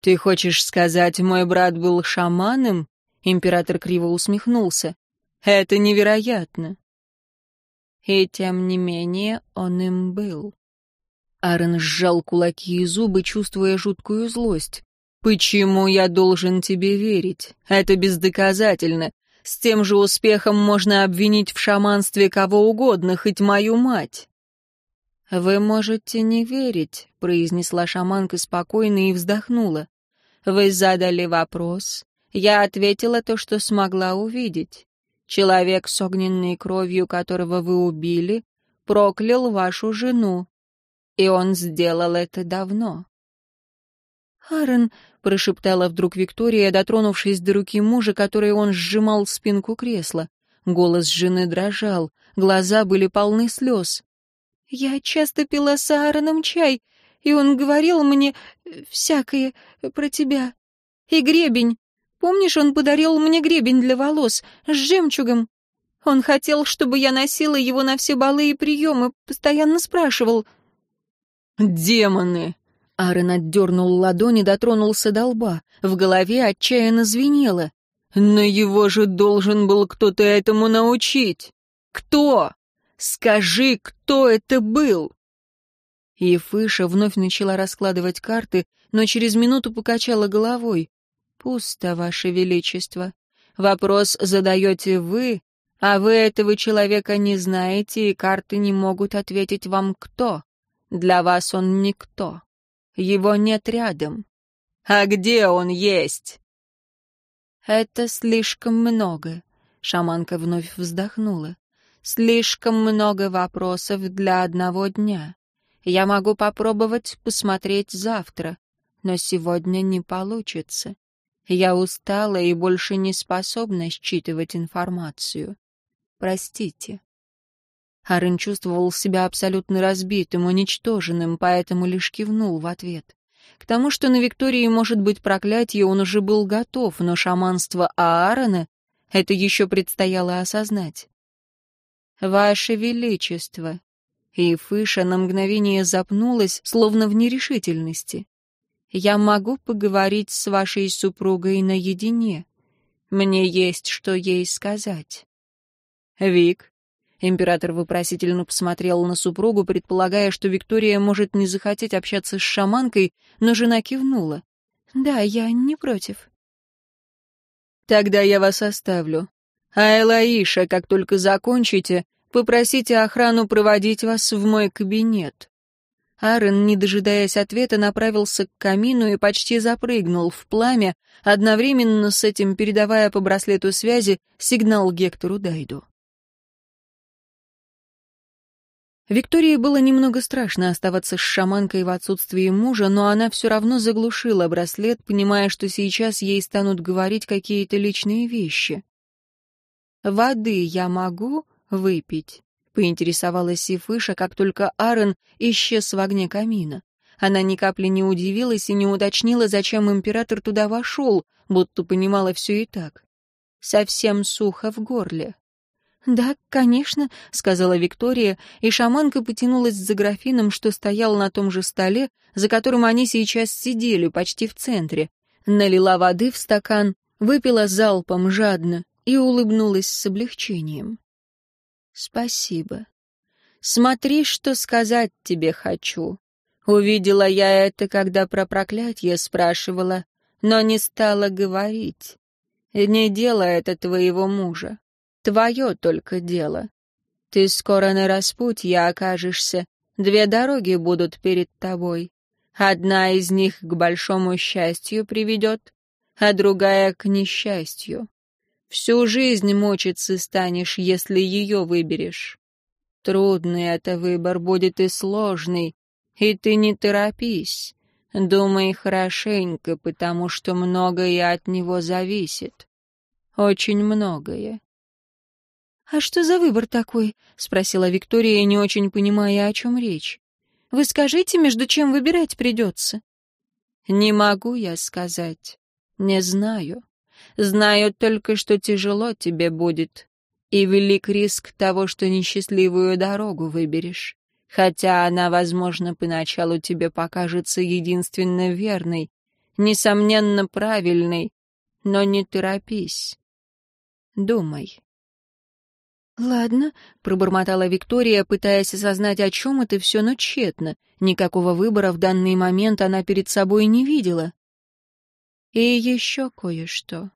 «Ты хочешь сказать, мой брат был шаманом?» Император криво усмехнулся. «Это невероятно!» И тем не менее он им был. Аарон сжал кулаки и зубы, чувствуя жуткую злость. «Почему я должен тебе верить? Это бездоказательно. С тем же успехом можно обвинить в шаманстве кого угодно, хоть мою мать». «Вы можете не верить», — произнесла шаманка спокойно и вздохнула. «Вы задали вопрос. Я ответила то, что смогла увидеть. Человек с огненной кровью, которого вы убили, проклял вашу жену. И он сделал это давно». «Аарон», — прошептала вдруг Виктория, дотронувшись до руки мужа, которой он сжимал спинку кресла. Голос жены дрожал, глаза были полны слез. Я часто пила с Аароном чай, и он говорил мне э, всякое про тебя. И гребень. Помнишь, он подарил мне гребень для волос с жемчугом? Он хотел, чтобы я носила его на все балы и приемы, постоянно спрашивал. «Демоны!» Аарон отдернул ладони, дотронулся до лба. В голове отчаянно звенело. «Но его же должен был кто-то этому научить!» «Кто?» Скажи, кто это был?» Ефыша вновь начала раскладывать карты, но через минуту покачала головой. «Пусто, Ваше Величество. Вопрос задаете вы, а вы этого человека не знаете, и карты не могут ответить вам кто. Для вас он никто. Его нет рядом. А где он есть?» «Это слишком много», — шаманка вновь вздохнула. Слишком много вопросов для одного дня. Я могу попробовать посмотреть завтра, но сегодня не получится. Я устала и больше не способна считывать информацию. Простите. Арен чувствовал себя абсолютно разбитым, уничтоженным, поэтому лишь кивнул в ответ. К тому, что на Виктории может быть проклятие, он уже был готов, но шаманство Аарона — это еще предстояло осознать. «Ваше Величество!» И Фыша на мгновение запнулась, словно в нерешительности. «Я могу поговорить с вашей супругой наедине. Мне есть что ей сказать». «Вик?» Император вопросительно посмотрел на супругу, предполагая, что Виктория может не захотеть общаться с шаманкой, но жена кивнула. «Да, я не против». «Тогда я вас оставлю. А Элаиша, как только закончите, попросите охрану проводить вас в мой кабинет». Аарон, не дожидаясь ответа, направился к камину и почти запрыгнул в пламя, одновременно с этим передавая по браслету связи сигнал Гектору Дайду. Виктории было немного страшно оставаться с шаманкой в отсутствии мужа, но она все равно заглушила браслет, понимая, что сейчас ей станут говорить какие-то личные вещи. «Воды я могу выпить?» — поинтересовалась Сифыша, как только Аарон исчез в огне камина. Она ни капли не удивилась и не уточнила, зачем император туда вошел, будто понимала все и так. Совсем сухо в горле. «Да, конечно», — сказала Виктория, и шаманка потянулась за графином, что стоял на том же столе, за которым они сейчас сидели, почти в центре. Налила воды в стакан, выпила залпом жадно, и улыбнулась с облегчением. «Спасибо. Смотри, что сказать тебе хочу. Увидела я это, когда про проклятие спрашивала, но не стала говорить. Не дело это твоего мужа. Твое только дело. Ты скоро на распутье окажешься. Две дороги будут перед тобой. Одна из них к большому счастью приведет, а другая к несчастью. Всю жизнь мучиться станешь, если ее выберешь. Трудный это выбор будет и сложный, и ты не торопись. Думай хорошенько, потому что многое от него зависит. Очень многое. «А что за выбор такой?» — спросила Виктория, не очень понимая, о чем речь. «Вы скажите, между чем выбирать придется?» «Не могу я сказать. Не знаю. Знаю только, что тяжело тебе будет. И велик риск того, что несчастливую дорогу выберешь хотя она, возможно, поначалу тебе покажется единственно верной, несомненно правильной, но не торопись. Думай. «Ладно», — пробормотала Виктория, пытаясь осознать, о чем это все, но тщетно. Никакого выбора в данный момент она перед собой не видела. «И еще кое-что».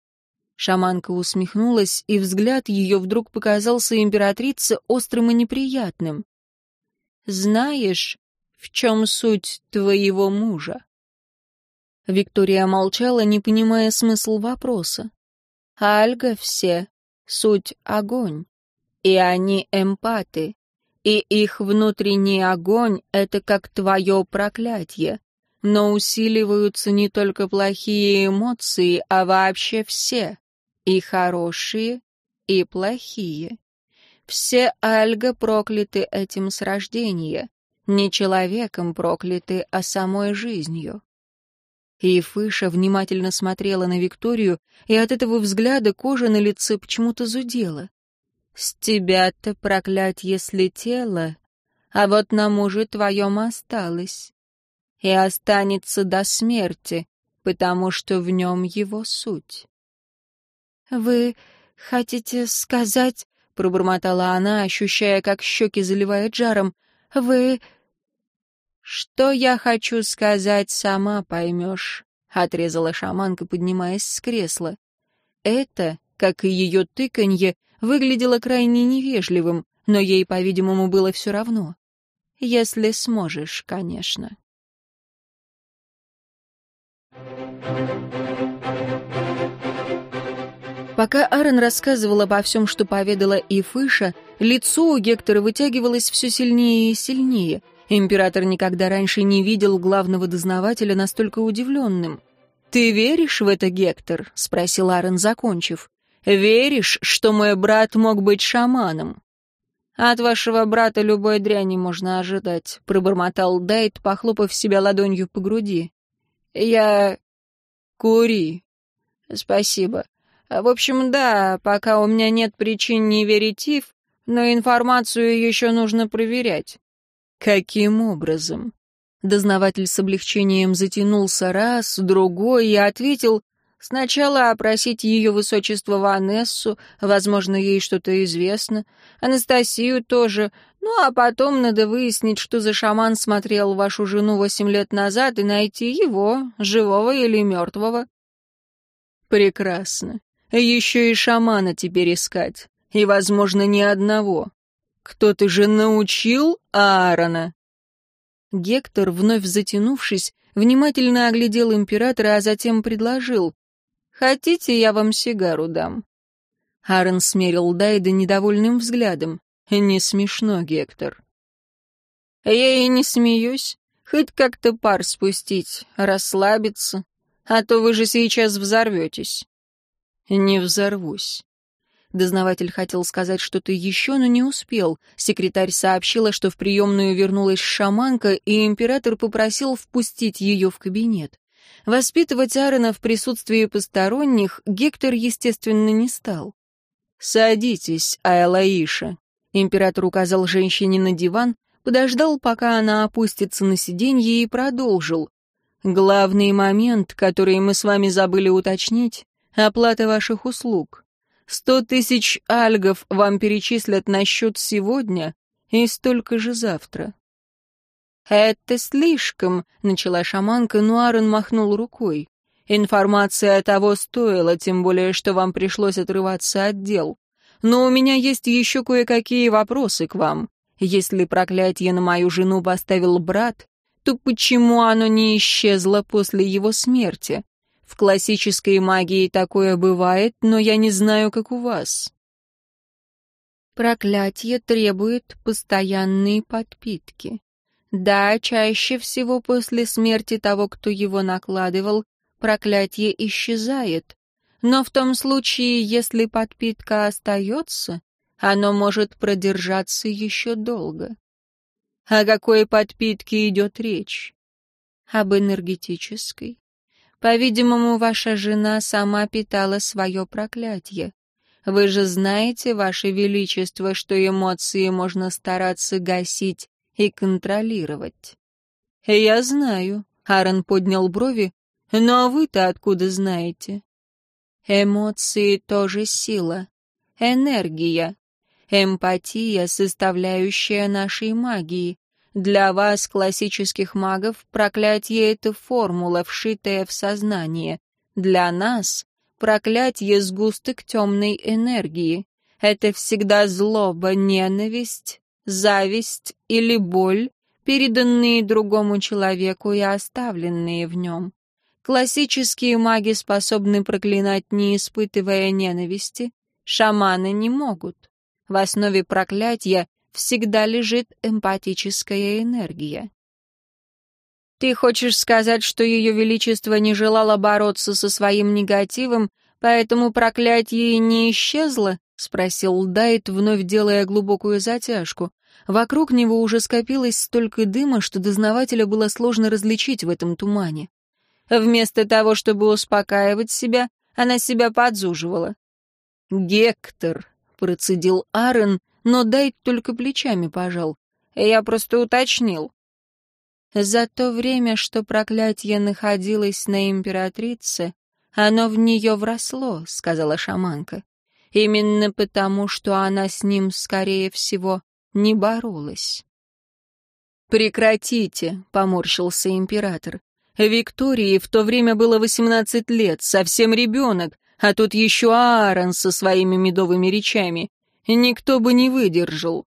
Шаманка усмехнулась, и взгляд ее вдруг показался императрице острым и неприятным. Знаешь, в чем суть твоего мужа?» Виктория молчала, не понимая смысл вопроса. «Альга все, суть огонь, и они эмпаты, и их внутренний огонь — это как твое проклятие, но усиливаются не только плохие эмоции, а вообще все, и хорошие, и плохие. Все альга прокляты этим с рождения, не человеком прокляты, а самой жизнью. И Фыша внимательно смотрела на Викторию, и от этого взгляда кожа на лице почему-то зудела. «С тебя-то проклятье слетело, а вот на муже твоем осталось. И останется до смерти, потому что в нем его суть». «Вы хотите сказать...» — пробормотала она, ощущая, как щеки заливает жаром. «Вы...» «Что я хочу сказать, сама поймешь», — отрезала шаманка, поднимаясь с кресла. Это, как и ее тыканье, выглядело крайне невежливым, но ей, по-видимому, было все равно. Если сможешь, конечно. Пока Аарон рассказывал обо всем, что поведала Ифыша, лицо у Гектора вытягивалось все сильнее и сильнее. Император никогда раньше не видел главного дознавателя настолько удивленным. «Ты веришь в это, Гектор?» — спросил Аарон, закончив. «Веришь, что мой брат мог быть шаманом?» «От вашего брата любой дряни можно ожидать», — пробормотал Дайт, похлопав себя ладонью по груди. «Я... кури». «Спасибо. В общем, да, пока у меня нет причин не верить Ив, но информацию еще нужно проверять. Каким образом? Дознаватель с облегчением затянулся раз, другой и ответил, сначала опросить ее высочество Ванессу, возможно, ей что-то известно, Анастасию тоже, ну а потом надо выяснить, что за шаман смотрел вашу жену восемь лет назад и найти его, живого или мертвого. Прекрасно. Еще и шамана теперь искать. И, возможно, ни одного. Кто-то же научил Аарона?» Гектор, вновь затянувшись, внимательно оглядел императора, а затем предложил. «Хотите, я вам сигару дам?» Аарон смерил Дайда недовольным взглядом. «Не смешно, Гектор». «Я и не смеюсь. Хоть как-то пар спустить, расслабиться. А то вы же сейчас взорветесь». «Не взорвусь». Дознаватель хотел сказать что-то еще, но не успел. Секретарь сообщила, что в приемную вернулась шаманка, и император попросил впустить ее в кабинет. Воспитывать Аарона в присутствии посторонних Гектор, естественно, не стал. «Садитесь, Айлаиша», — император указал женщине на диван, подождал, пока она опустится на сиденье, и продолжил. «Главный момент, который мы с вами забыли уточнить, оплата ваших услуг. Сто тысяч альгов вам перечислят на счет сегодня и столько же завтра». «Это слишком», — начала шаманка, но Аарон махнул рукой. «Информация того стоила, тем более, что вам пришлось отрываться от дел. Но у меня есть еще кое-какие вопросы к вам. Если проклятие на мою жену поставил брат, то почему оно не исчезло после его смерти? В классической магии такое бывает, но я не знаю, как у вас. Проклятие требует постоянной подпитки. Да, чаще всего после смерти того, кто его накладывал, проклятие исчезает. Но в том случае, если подпитка остается, оно может продержаться еще долго. О какой подпитке идет речь? Об энергетической. По-видимому, ваша жена сама питала свое проклятие. Вы же знаете, ваше величество, что эмоции можно стараться гасить и контролировать. Я знаю, Аарон поднял брови, но вы-то откуда знаете? Эмоции тоже сила, энергия. Эмпатия — составляющая нашей магии. Для вас, классических магов, проклятие — это формула, вшитая в сознание. Для нас проклятие — сгусток темной энергии. Это всегда злоба, ненависть, зависть или боль, переданные другому человеку и оставленные в нем. Классические маги способны проклинать, не испытывая ненависти. Шаманы не могут. В основе проклятия всегда лежит эмпатическая энергия. Ты хочешь сказать, что Ее Величество не желало бороться со своим негативом, поэтому проклятие не исчезло? — спросил Дайт, вновь делая глубокую затяжку. Вокруг него уже скопилось столько дыма, что дознавателя было сложно различить в этом тумане. Вместо того, чтобы успокаивать себя, она себя подзуживала. «Гектор», процедил Аарон, но Дайт только плечами пожал. Я просто уточнил. За то время, что проклятие находилось на императрице, оно в нее вросло, сказала шаманка. Именно потому, что она с ним, скорее всего, не боролась. «Прекратите», — поморщился император. «Виктории в то время было восемнадцать лет, совсем ребенок. А тут еще Аарон со своими медовыми речами. Никто бы не выдержал.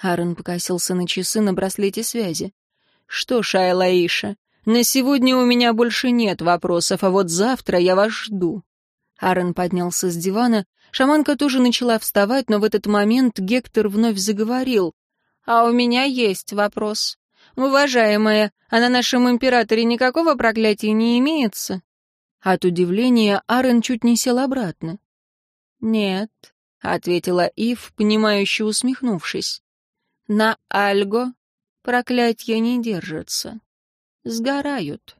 Аарон покосился на часы на браслете связи. «Что ж, Айлаиша, на сегодня у меня больше нет вопросов, а вот завтра я вас жду». Аарон поднялся с дивана. Шаманка тоже начала вставать, но в этот момент Гектор вновь заговорил. «А у меня есть вопрос. Уважаемая, а на нашем императоре никакого проклятия не имеется?» От удивления Арен чуть не сел обратно. «Нет», — ответила Ив, понимающе усмехнувшись. «На Альго проклятья не держатся. Сгорают».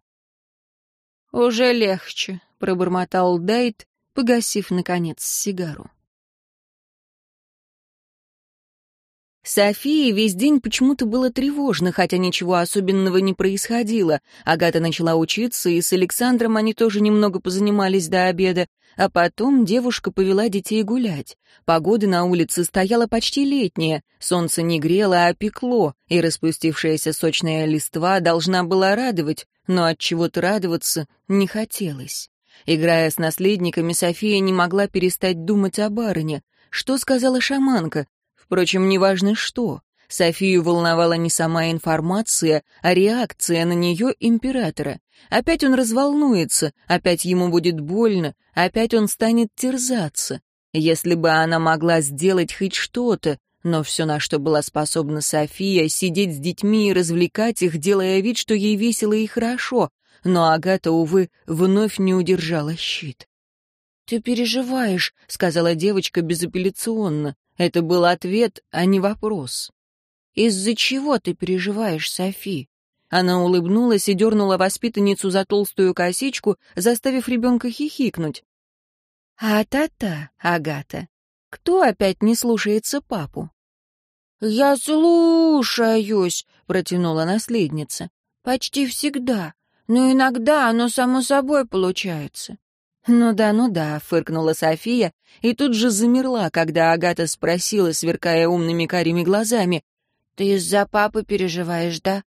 «Уже легче», — пробормотал Дайт, погасив, наконец, сигару. Софии весь день почему-то было тревожно, хотя ничего особенного не происходило. Агата начала учиться, и с Александром они тоже немного позанимались до обеда, а потом девушка повела детей гулять. Погода на улице стояла почти летняя, солнце не грело, а пекло, и распустившаяся сочная листва должна была радовать, но от чего-то радоваться не хотелось. Играя с наследниками, София не могла перестать думать о барыне. Что сказала шаманка? Впрочем, неважно что. Софию волновала не сама информация, а реакция на нее императора. Опять он разволнуется, опять ему будет больно, опять он станет терзаться. Если бы она могла сделать хоть что-то, но все, на что была способна София, сидеть с детьми и развлекать их, делая вид, что ей весело и хорошо, но Агата, увы, вновь не удержала щит. «Ты переживаешь», — сказала девочка безапелляционно. Это был ответ, а не вопрос. «Из-за чего ты переживаешь, Софи?» Она улыбнулась и дернула воспитанницу за толстую косичку, заставив ребенка хихикнуть. «А-та-та, Агата, кто опять не слушается папу?» «Я слушаюсь», — протянула наследница. «Почти всегда, но иногда оно само собой получается. «Ну да, ну да», — фыркнула София, и тут же замерла, когда Агата спросила, сверкая умными карими глазами, «Ты из-за папы переживаешь, да?»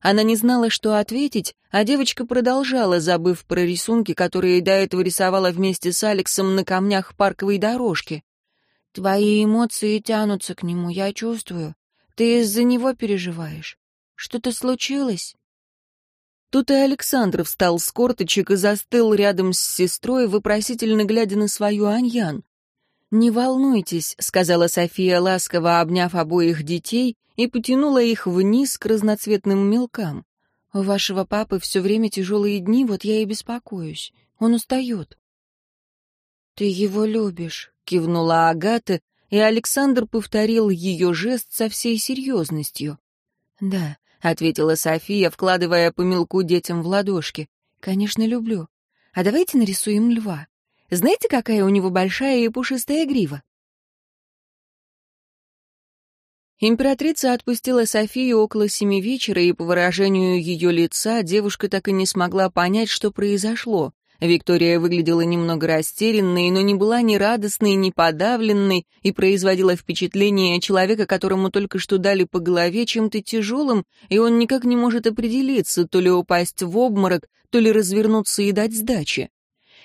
Она не знала, что ответить, а девочка продолжала, забыв про рисунки, которые до этого рисовала вместе с Алексом на камнях парковой дорожки. «Твои эмоции тянутся к нему, я чувствую. Ты из-за него переживаешь. Что-то случилось?» Тут и Александр встал с корточек и застыл рядом с сестрой, вопросительно глядя на свою Аньян. «Не волнуйтесь», — сказала София, ласково обняв обоих детей и потянула их вниз к разноцветным мелкам. «У вашего папы все время тяжелые дни, вот я и беспокоюсь. Он устает». «Ты его любишь», — кивнула Агата, и Александр повторил ее жест со всей серьезностью. «Да», — ответила София, вкладывая по мелку детям в ладошки. «Конечно, люблю. А давайте нарисуем льва. Знаете, какая у него большая и пушистая грива?» Императрица отпустила Софию около семи вечера, и по выражению ее лица девушка так и не смогла понять, что произошло. Виктория выглядела немного растерянной, но не была ни радостной, ни подавленной и производила впечатление человека, которому только что дали по голове чем-то тяжелым, и он никак не может определиться, то ли упасть в обморок, то ли развернуться и дать сдачи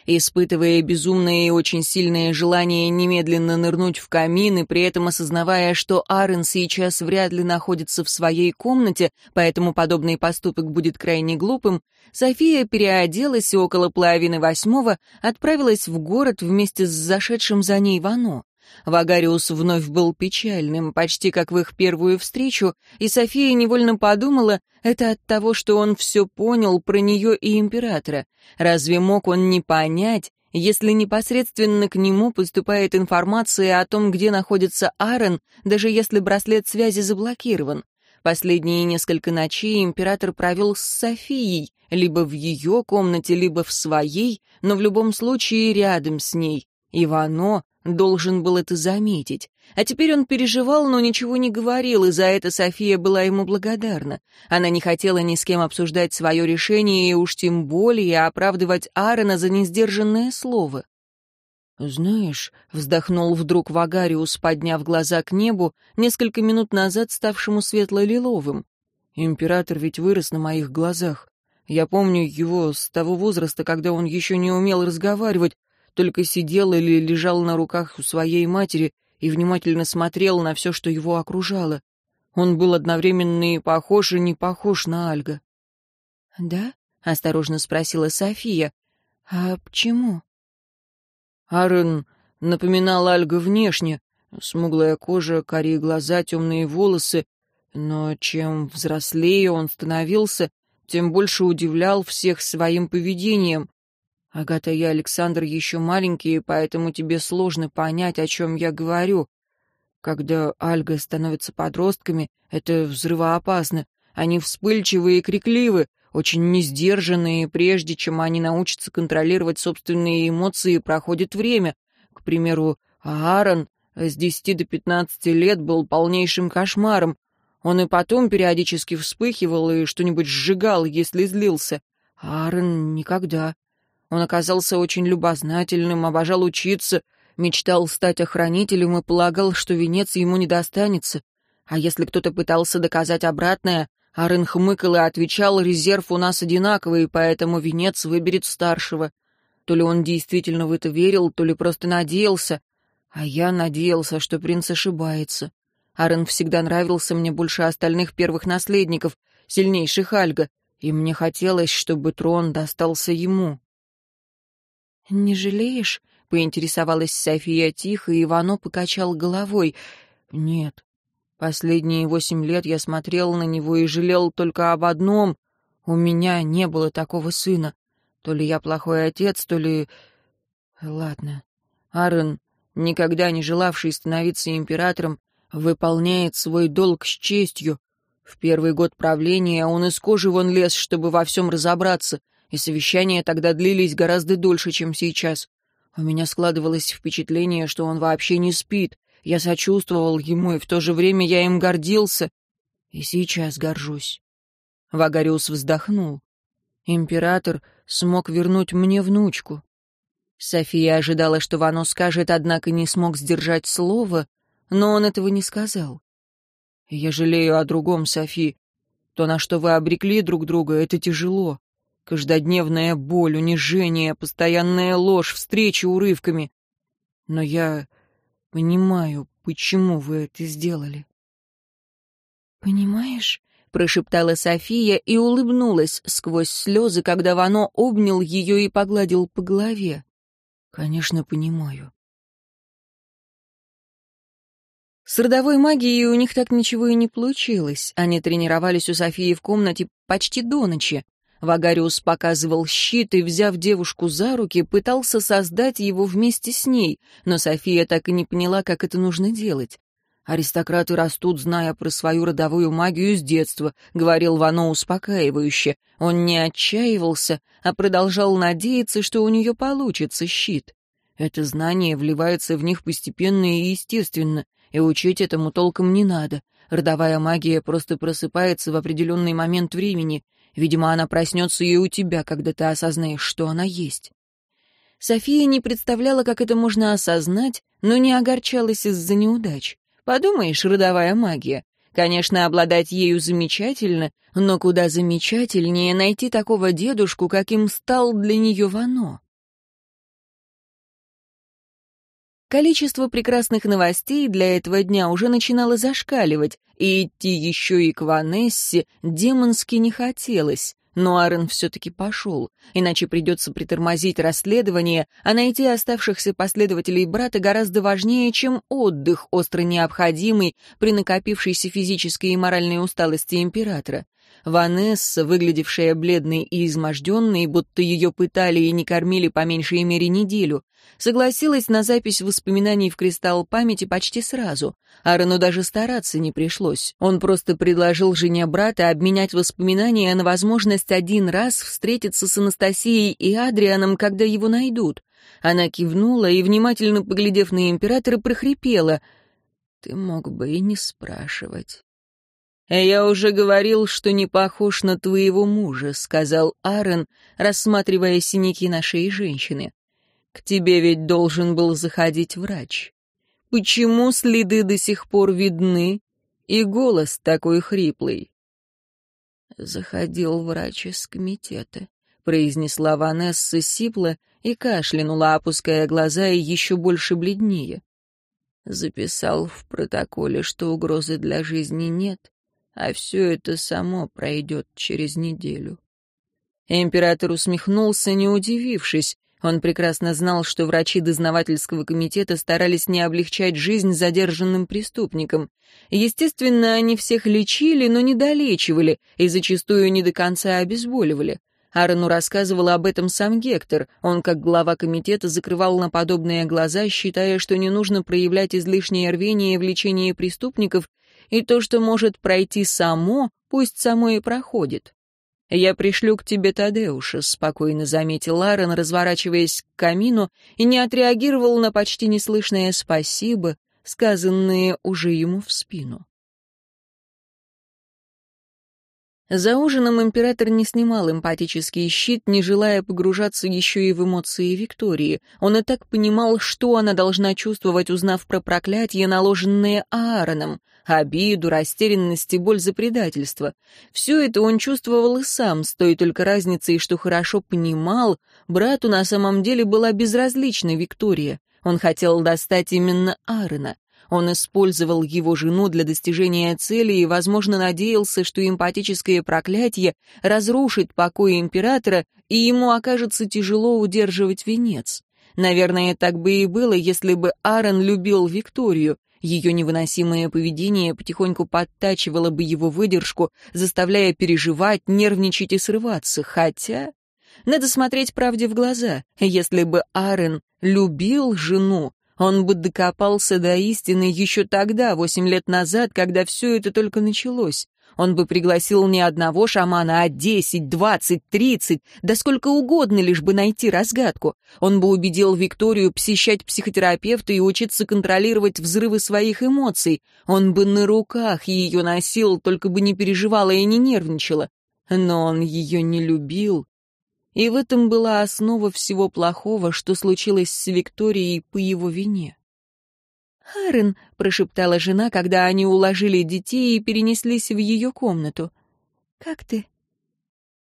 испытывая безумное и очень сильное желание немедленно нырнуть в камин и при этом осознавая, что Аарон сейчас вряд ли находится в своей комнате, поэтому подобный поступок будет крайне глупым, София переоделась и около половины восьмого отправилась в город вместе с зашедшим за ней Вано. Вагариус вновь был печальным, почти как в их первую встречу, и София невольно подумала, это от того, что он все понял про нее и императора. Разве мог он не понять, если непосредственно к нему поступает информация о том, где находится Аарон, даже если браслет связи заблокирован? Последние несколько ночей император провел с Софией, либо в ее комнате, либо в своей, но в любом случае рядом с ней. Ивано должен был это заметить. А теперь он переживал, но ничего не говорил, и за это София была ему благодарна. Она не хотела ни с кем обсуждать свое решение, и уж тем более оправдывать Аарона за несдержанное слово. «Знаешь», — вздохнул вдруг Вагариус, подняв глаза к небу, несколько минут назад ставшему светло-лиловым. «Император ведь вырос на моих глазах. Я помню его с того возраста, когда он еще не умел разговаривать, только сидел или лежал на руках у своей матери и внимательно смотрел на все, что его окружало. Он был одновременно и похож, и не похож на Альга. «Да?» — осторожно спросила София. «А почему?» Аарон напоминал Альга внешне. Смуглая кожа, карие глаза, темные волосы. Но чем взрослее он становился, тем больше удивлял всех своим поведением. Агата и Александр еще маленькие, поэтому тебе сложно понять, о чем я говорю. Когда Альга становится подростками, это взрывоопасно. Они вспыльчивые и крикливы, очень несдержанные, прежде чем они научатся контролировать собственные эмоции, проходит время. К примеру, Аарон с 10 до 15 лет был полнейшим кошмаром. Он и потом периодически вспыхивал и что-нибудь сжигал, если злился. Аарон никогда. Он оказался очень любознательным, обожал учиться, мечтал стать охранителем и полагал, что венец ему не достанется. А если кто-то пытался доказать обратное, Арен хмыкал и отвечал, резерв у нас одинаковый, поэтому венец выберет старшего. То ли он действительно в это верил, то ли просто надеялся. А я надеялся, что принц ошибается. Арен всегда нравился мне больше остальных первых наследников, сильнейших Альга, и мне хотелось, чтобы трон достался ему. «Не жалеешь?» — поинтересовалась София тихо, и Ивано покачал головой. «Нет. Последние восемь лет я смотрел на него и жалел только об одном. У меня не было такого сына. То ли я плохой отец, то ли... Ладно. Аарон, никогда не желавший становиться императором, выполняет свой долг с честью. В первый год правления он из кожи вон лез, чтобы во всем разобраться — и совещания тогда длились гораздо дольше, чем сейчас. У меня складывалось впечатление, что он вообще не спит. Я сочувствовал ему, и в то же время я им гордился. И сейчас горжусь. Вагариус вздохнул. Император смог вернуть мне внучку. София ожидала, что Вано скажет, однако не смог сдержать слово, но он этого не сказал. «Я жалею о другом, Софи. То, на что вы обрекли друг друга, это тяжело. Каждодневная боль, унижение, постоянная ложь, встречи урывками. Но я понимаю, почему вы это сделали. «Понимаешь?» — прошептала София и улыбнулась сквозь слезы, когда Вано обнял ее и погладил по голове. «Конечно, понимаю». С родовой магией у них так ничего и не получилось. Они тренировались у Софии в комнате почти до ночи. Вагариус показывал щит и, взяв девушку за руки, пытался создать его вместе с ней, но София так и не поняла, как это нужно делать. «Аристократы растут, зная про свою родовую магию с детства», — говорил Вано успокаивающе. Он не отчаивался, а продолжал надеяться, что у нее получится щит. Это знание вливается в них постепенно и естественно, и учить этому толком не надо. Родовая магия просто просыпается в определенный момент времени. Видимо, она проснется и у тебя, когда ты осознаешь, что она есть. София не представляла, как это можно осознать, но не огорчалась из-за неудач. Подумаешь, родовая магия. Конечно, обладать ею замечательно, но куда замечательнее найти такого дедушку, каким стал для нее Вано. Количество прекрасных новостей для этого дня уже начинало зашкаливать, и идти еще и к Ванессе демонски не хотелось. Но Аарон все-таки пошел, иначе придется притормозить расследование, а найти оставшихся последователей брата гораздо важнее, чем отдых, остро необходимый при накопившейся физической и моральной усталости императора. Ванесса, выглядевшая бледной и изможденной, будто ее пытали и не кормили по меньшей мере неделю, согласилась на запись воспоминаний в кристалл памяти почти сразу. Аарону даже стараться не пришлось. Он просто предложил жене брата обменять воспоминания на возможность один раз встретиться с Анастасией и Адрианом, когда его найдут. Она кивнула и, внимательно поглядев на императора, прохрипела. «Ты мог бы и не спрашивать». «Я уже говорил, что не похож на твоего мужа», — сказал Аарон, рассматривая синяки на шее женщины. «К тебе ведь должен был заходить врач. Почему следы до сих пор видны и голос такой хриплый?» «Заходил врач из комитета», — произнесла Ванесса сипло и кашлянула, опуская глаза и еще больше бледнее. Записал в протоколе, что угрозы для жизни нет, а все это само пройдет через неделю. Император усмехнулся, не удивившись. Он прекрасно знал, что врачи дознавательского комитета старались не облегчать жизнь задержанным преступникам. Естественно, они всех лечили, но не долечивали и зачастую не до конца обезболивали. Аарону рассказывал об этом сам Гектор. Он, как глава комитета, закрывал на подобные глаза, считая, что не нужно проявлять излишнее рвение в лечении преступников и то, что может пройти само, пусть само и проходит. «Я пришлю к тебе Тадеуша», — спокойно заметил Аарон, разворачиваясь к камину, и не отреагировал на почти неслышное «спасибо», сказанные уже ему в спину. За ужином император не снимал эмпатический щит, не желая погружаться еще и в эмоции Виктории. Он и так понимал, что она должна чувствовать, узнав про проклятие, наложенное Аароном, обиду, растерянность и боль за предательство. Все это он чувствовал и сам, с той только разницей, что хорошо понимал, брату на самом деле была безразлична Виктория. Он хотел достать именно Аарона. Он использовал его жену для достижения цели и, возможно, надеялся, что эмпатическое проклятие разрушит покой императора, и ему окажется тяжело удерживать венец. Наверное, так бы и было, если бы Аарон любил Викторию. Ее невыносимое поведение потихоньку подтачивало бы его выдержку, заставляя переживать, нервничать и срываться. Хотя... Надо смотреть правде в глаза. Если бы Аарон любил жену, он бы докопался до истины еще тогда, восемь лет назад, когда все это только началось. Он бы пригласил не одного шамана, а десять, двадцать, тридцать, да сколько угодно, лишь бы найти разгадку. Он бы убедил Викторию посещать психотерапевта и учиться контролировать взрывы своих эмоций. Он бы на руках ее носил, только бы не переживала и не нервничала. Но он ее не любил и в этом была основа всего плохого, что случилось с Викторией по его вине. «Харен», — прошептала жена, когда они уложили детей и перенеслись в ее комнату. «Как ты?»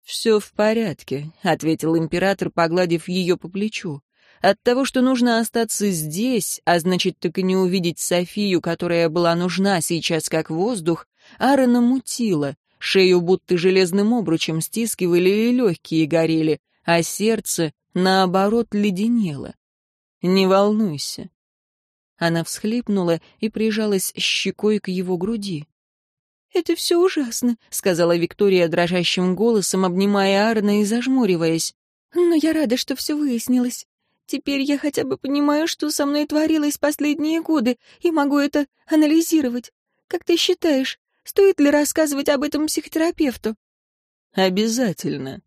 «Все в порядке», — ответил император, погладив ее по плечу. От того, что нужно остаться здесь, а значит, так и не увидеть Софию, которая была нужна сейчас как воздух, Аарона мутила, шею будто железным обручем стискивали и легкие горели, а сердце, наоборот, леденело. «Не волнуйся». Она всхлипнула и прижалась щекой к его груди. «Это все ужасно», — сказала Виктория дрожащим голосом, обнимая Аарона и зажмуриваясь. «Но я рада, что все выяснилось. Теперь я хотя бы понимаю, что со мной творилось последние годы, и могу это анализировать. Как ты считаешь, стоит ли рассказывать об этом психотерапевту?» «Обязательно».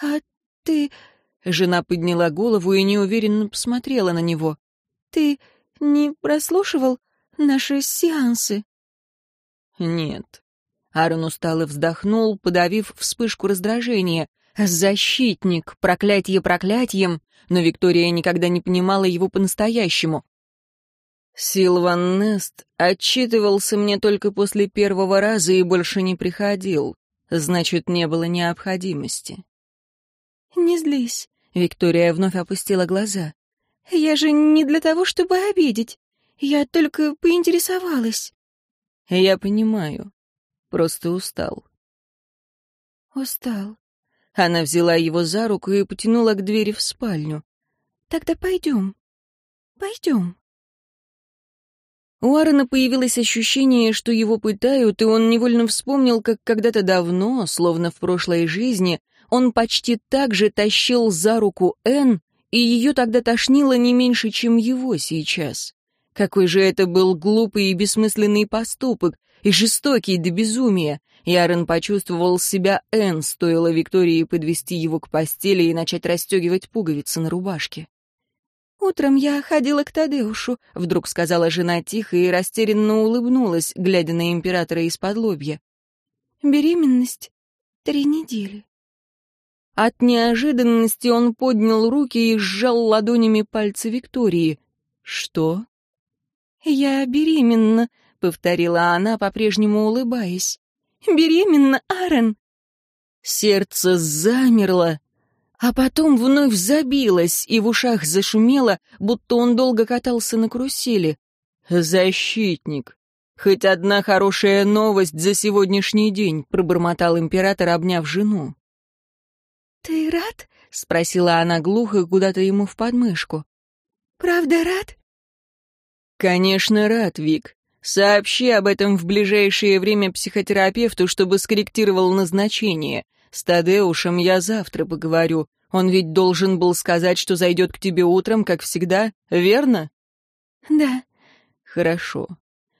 «А ты...» — жена подняла голову и неуверенно посмотрела на него. «Ты не прослушивал наши сеансы?» «Нет». Аарон устало вздохнул, подавив вспышку раздражения. «Защитник! Проклятие проклятием!» Но Виктория никогда не понимала его по-настоящему. Силван Нест отчитывался мне только после первого раза и больше не приходил. Значит, не было необходимости. «Не злись», — Виктория вновь опустила глаза. «Я же не для того, чтобы обидеть. Я только поинтересовалась». Я понимаю. Просто устал. Устал. Она взяла его за руку и потянула к двери в спальню. Тогда пойдем. Пойдем. У Аарона появилось ощущение, что его пытают, и он невольно вспомнил, как когда-то давно, словно в прошлой жизни, он почти так же тащил за руку Энн, и ее тогда тошнило не меньше, чем его сейчас. Какой же это был глупый и бессмысленный поступок, и жестокий до безумия. Ярен почувствовал себя Энн, стоило Виктории подвести его к постели и начать расстегивать пуговицы на рубашке. «Утром я ходила к Тадеушу», — вдруг сказала жена тихо и растерянно улыбнулась, глядя на императора из-под лобья. «Беременность три недели». От неожиданности он поднял руки и сжал ладонями пальцы Виктории. «Что?» «Я беременна», — повторила она, по-прежнему улыбаясь. «Беременна, Аарон!» Сердце замерло, а потом вновь забилось, и в ушах зашумело, будто он долго катался на карусели. «Защитник! Хоть одна хорошая новость за сегодняшний день», — пробормотал император, обняв жену. «Ты рад?» — спросила она глухо куда-то ему в подмышку. «Правда рад?» «Конечно, рад, Вик. Сообщи об этом в ближайшее время психотерапевту, чтобы скорректировал назначение. С Тадеушем я завтра поговорю. Он ведь должен был сказать, что зайдет к тебе утром, как всегда, верно?» «Да». «Хорошо.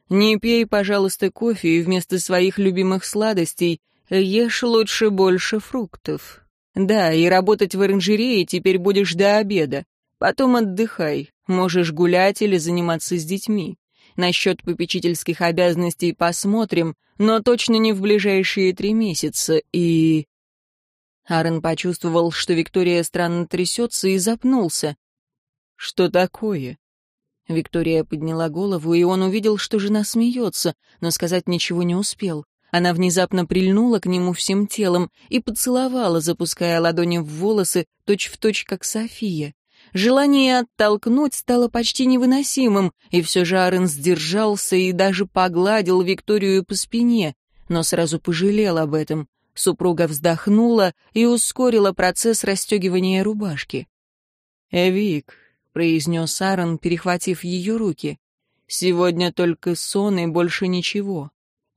Не пей, пожалуйста, кофе и вместо своих любимых сладостей ешь лучше больше фруктов. Да, и работать в оранжерее теперь будешь до обеда. Потом отдыхай, можешь гулять или заниматься с детьми. Насчет попечительских обязанностей посмотрим, но точно не в ближайшие три месяца, и...» Аарон почувствовал, что Виктория странно трясется, и запнулся. «Что такое?» Виктория подняла голову, и он увидел, что жена смеется, но сказать ничего не успел. Она внезапно прильнула к нему всем телом и поцеловала, запуская ладони в волосы, точь-в-точь, точь, как София. Желание оттолкнуть стало почти невыносимым, и все же Арен сдержался и даже погладил Викторию по спине, но сразу пожалел об этом. Супруга вздохнула и ускорила процесс расстегивания рубашки. «Эвик», — произнес Аарон, перехватив ее руки, — «сегодня только сон и больше ничего.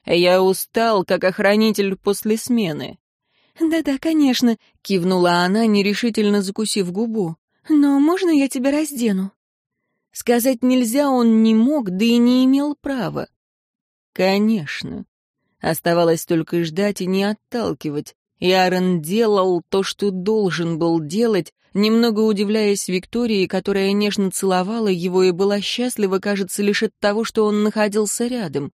Я устал, как охранитель после смены». «Да-да, конечно», — кивнула она, нерешительно закусив губу. «Но можно я тебя раздену?» Сказать нельзя он не мог, да и не имел права. Конечно. Оставалось только ждать и не отталкивать. И Аарон делал то, что должен был делать, немного удивляясь Виктории, которая нежно целовала его и была счастлива, кажется, лишь от того, что он находился рядом.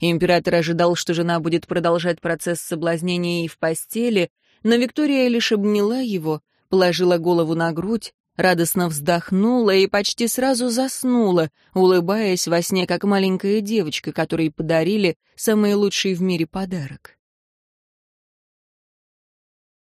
Император ожидал, что жена будет продолжать процесс соблазнения и в постели, но Виктория лишь обняла его, положила голову на грудь, радостно вздохнула и почти сразу заснула, улыбаясь во сне, как маленькая девочка, которой подарили самый лучший в мире подарок.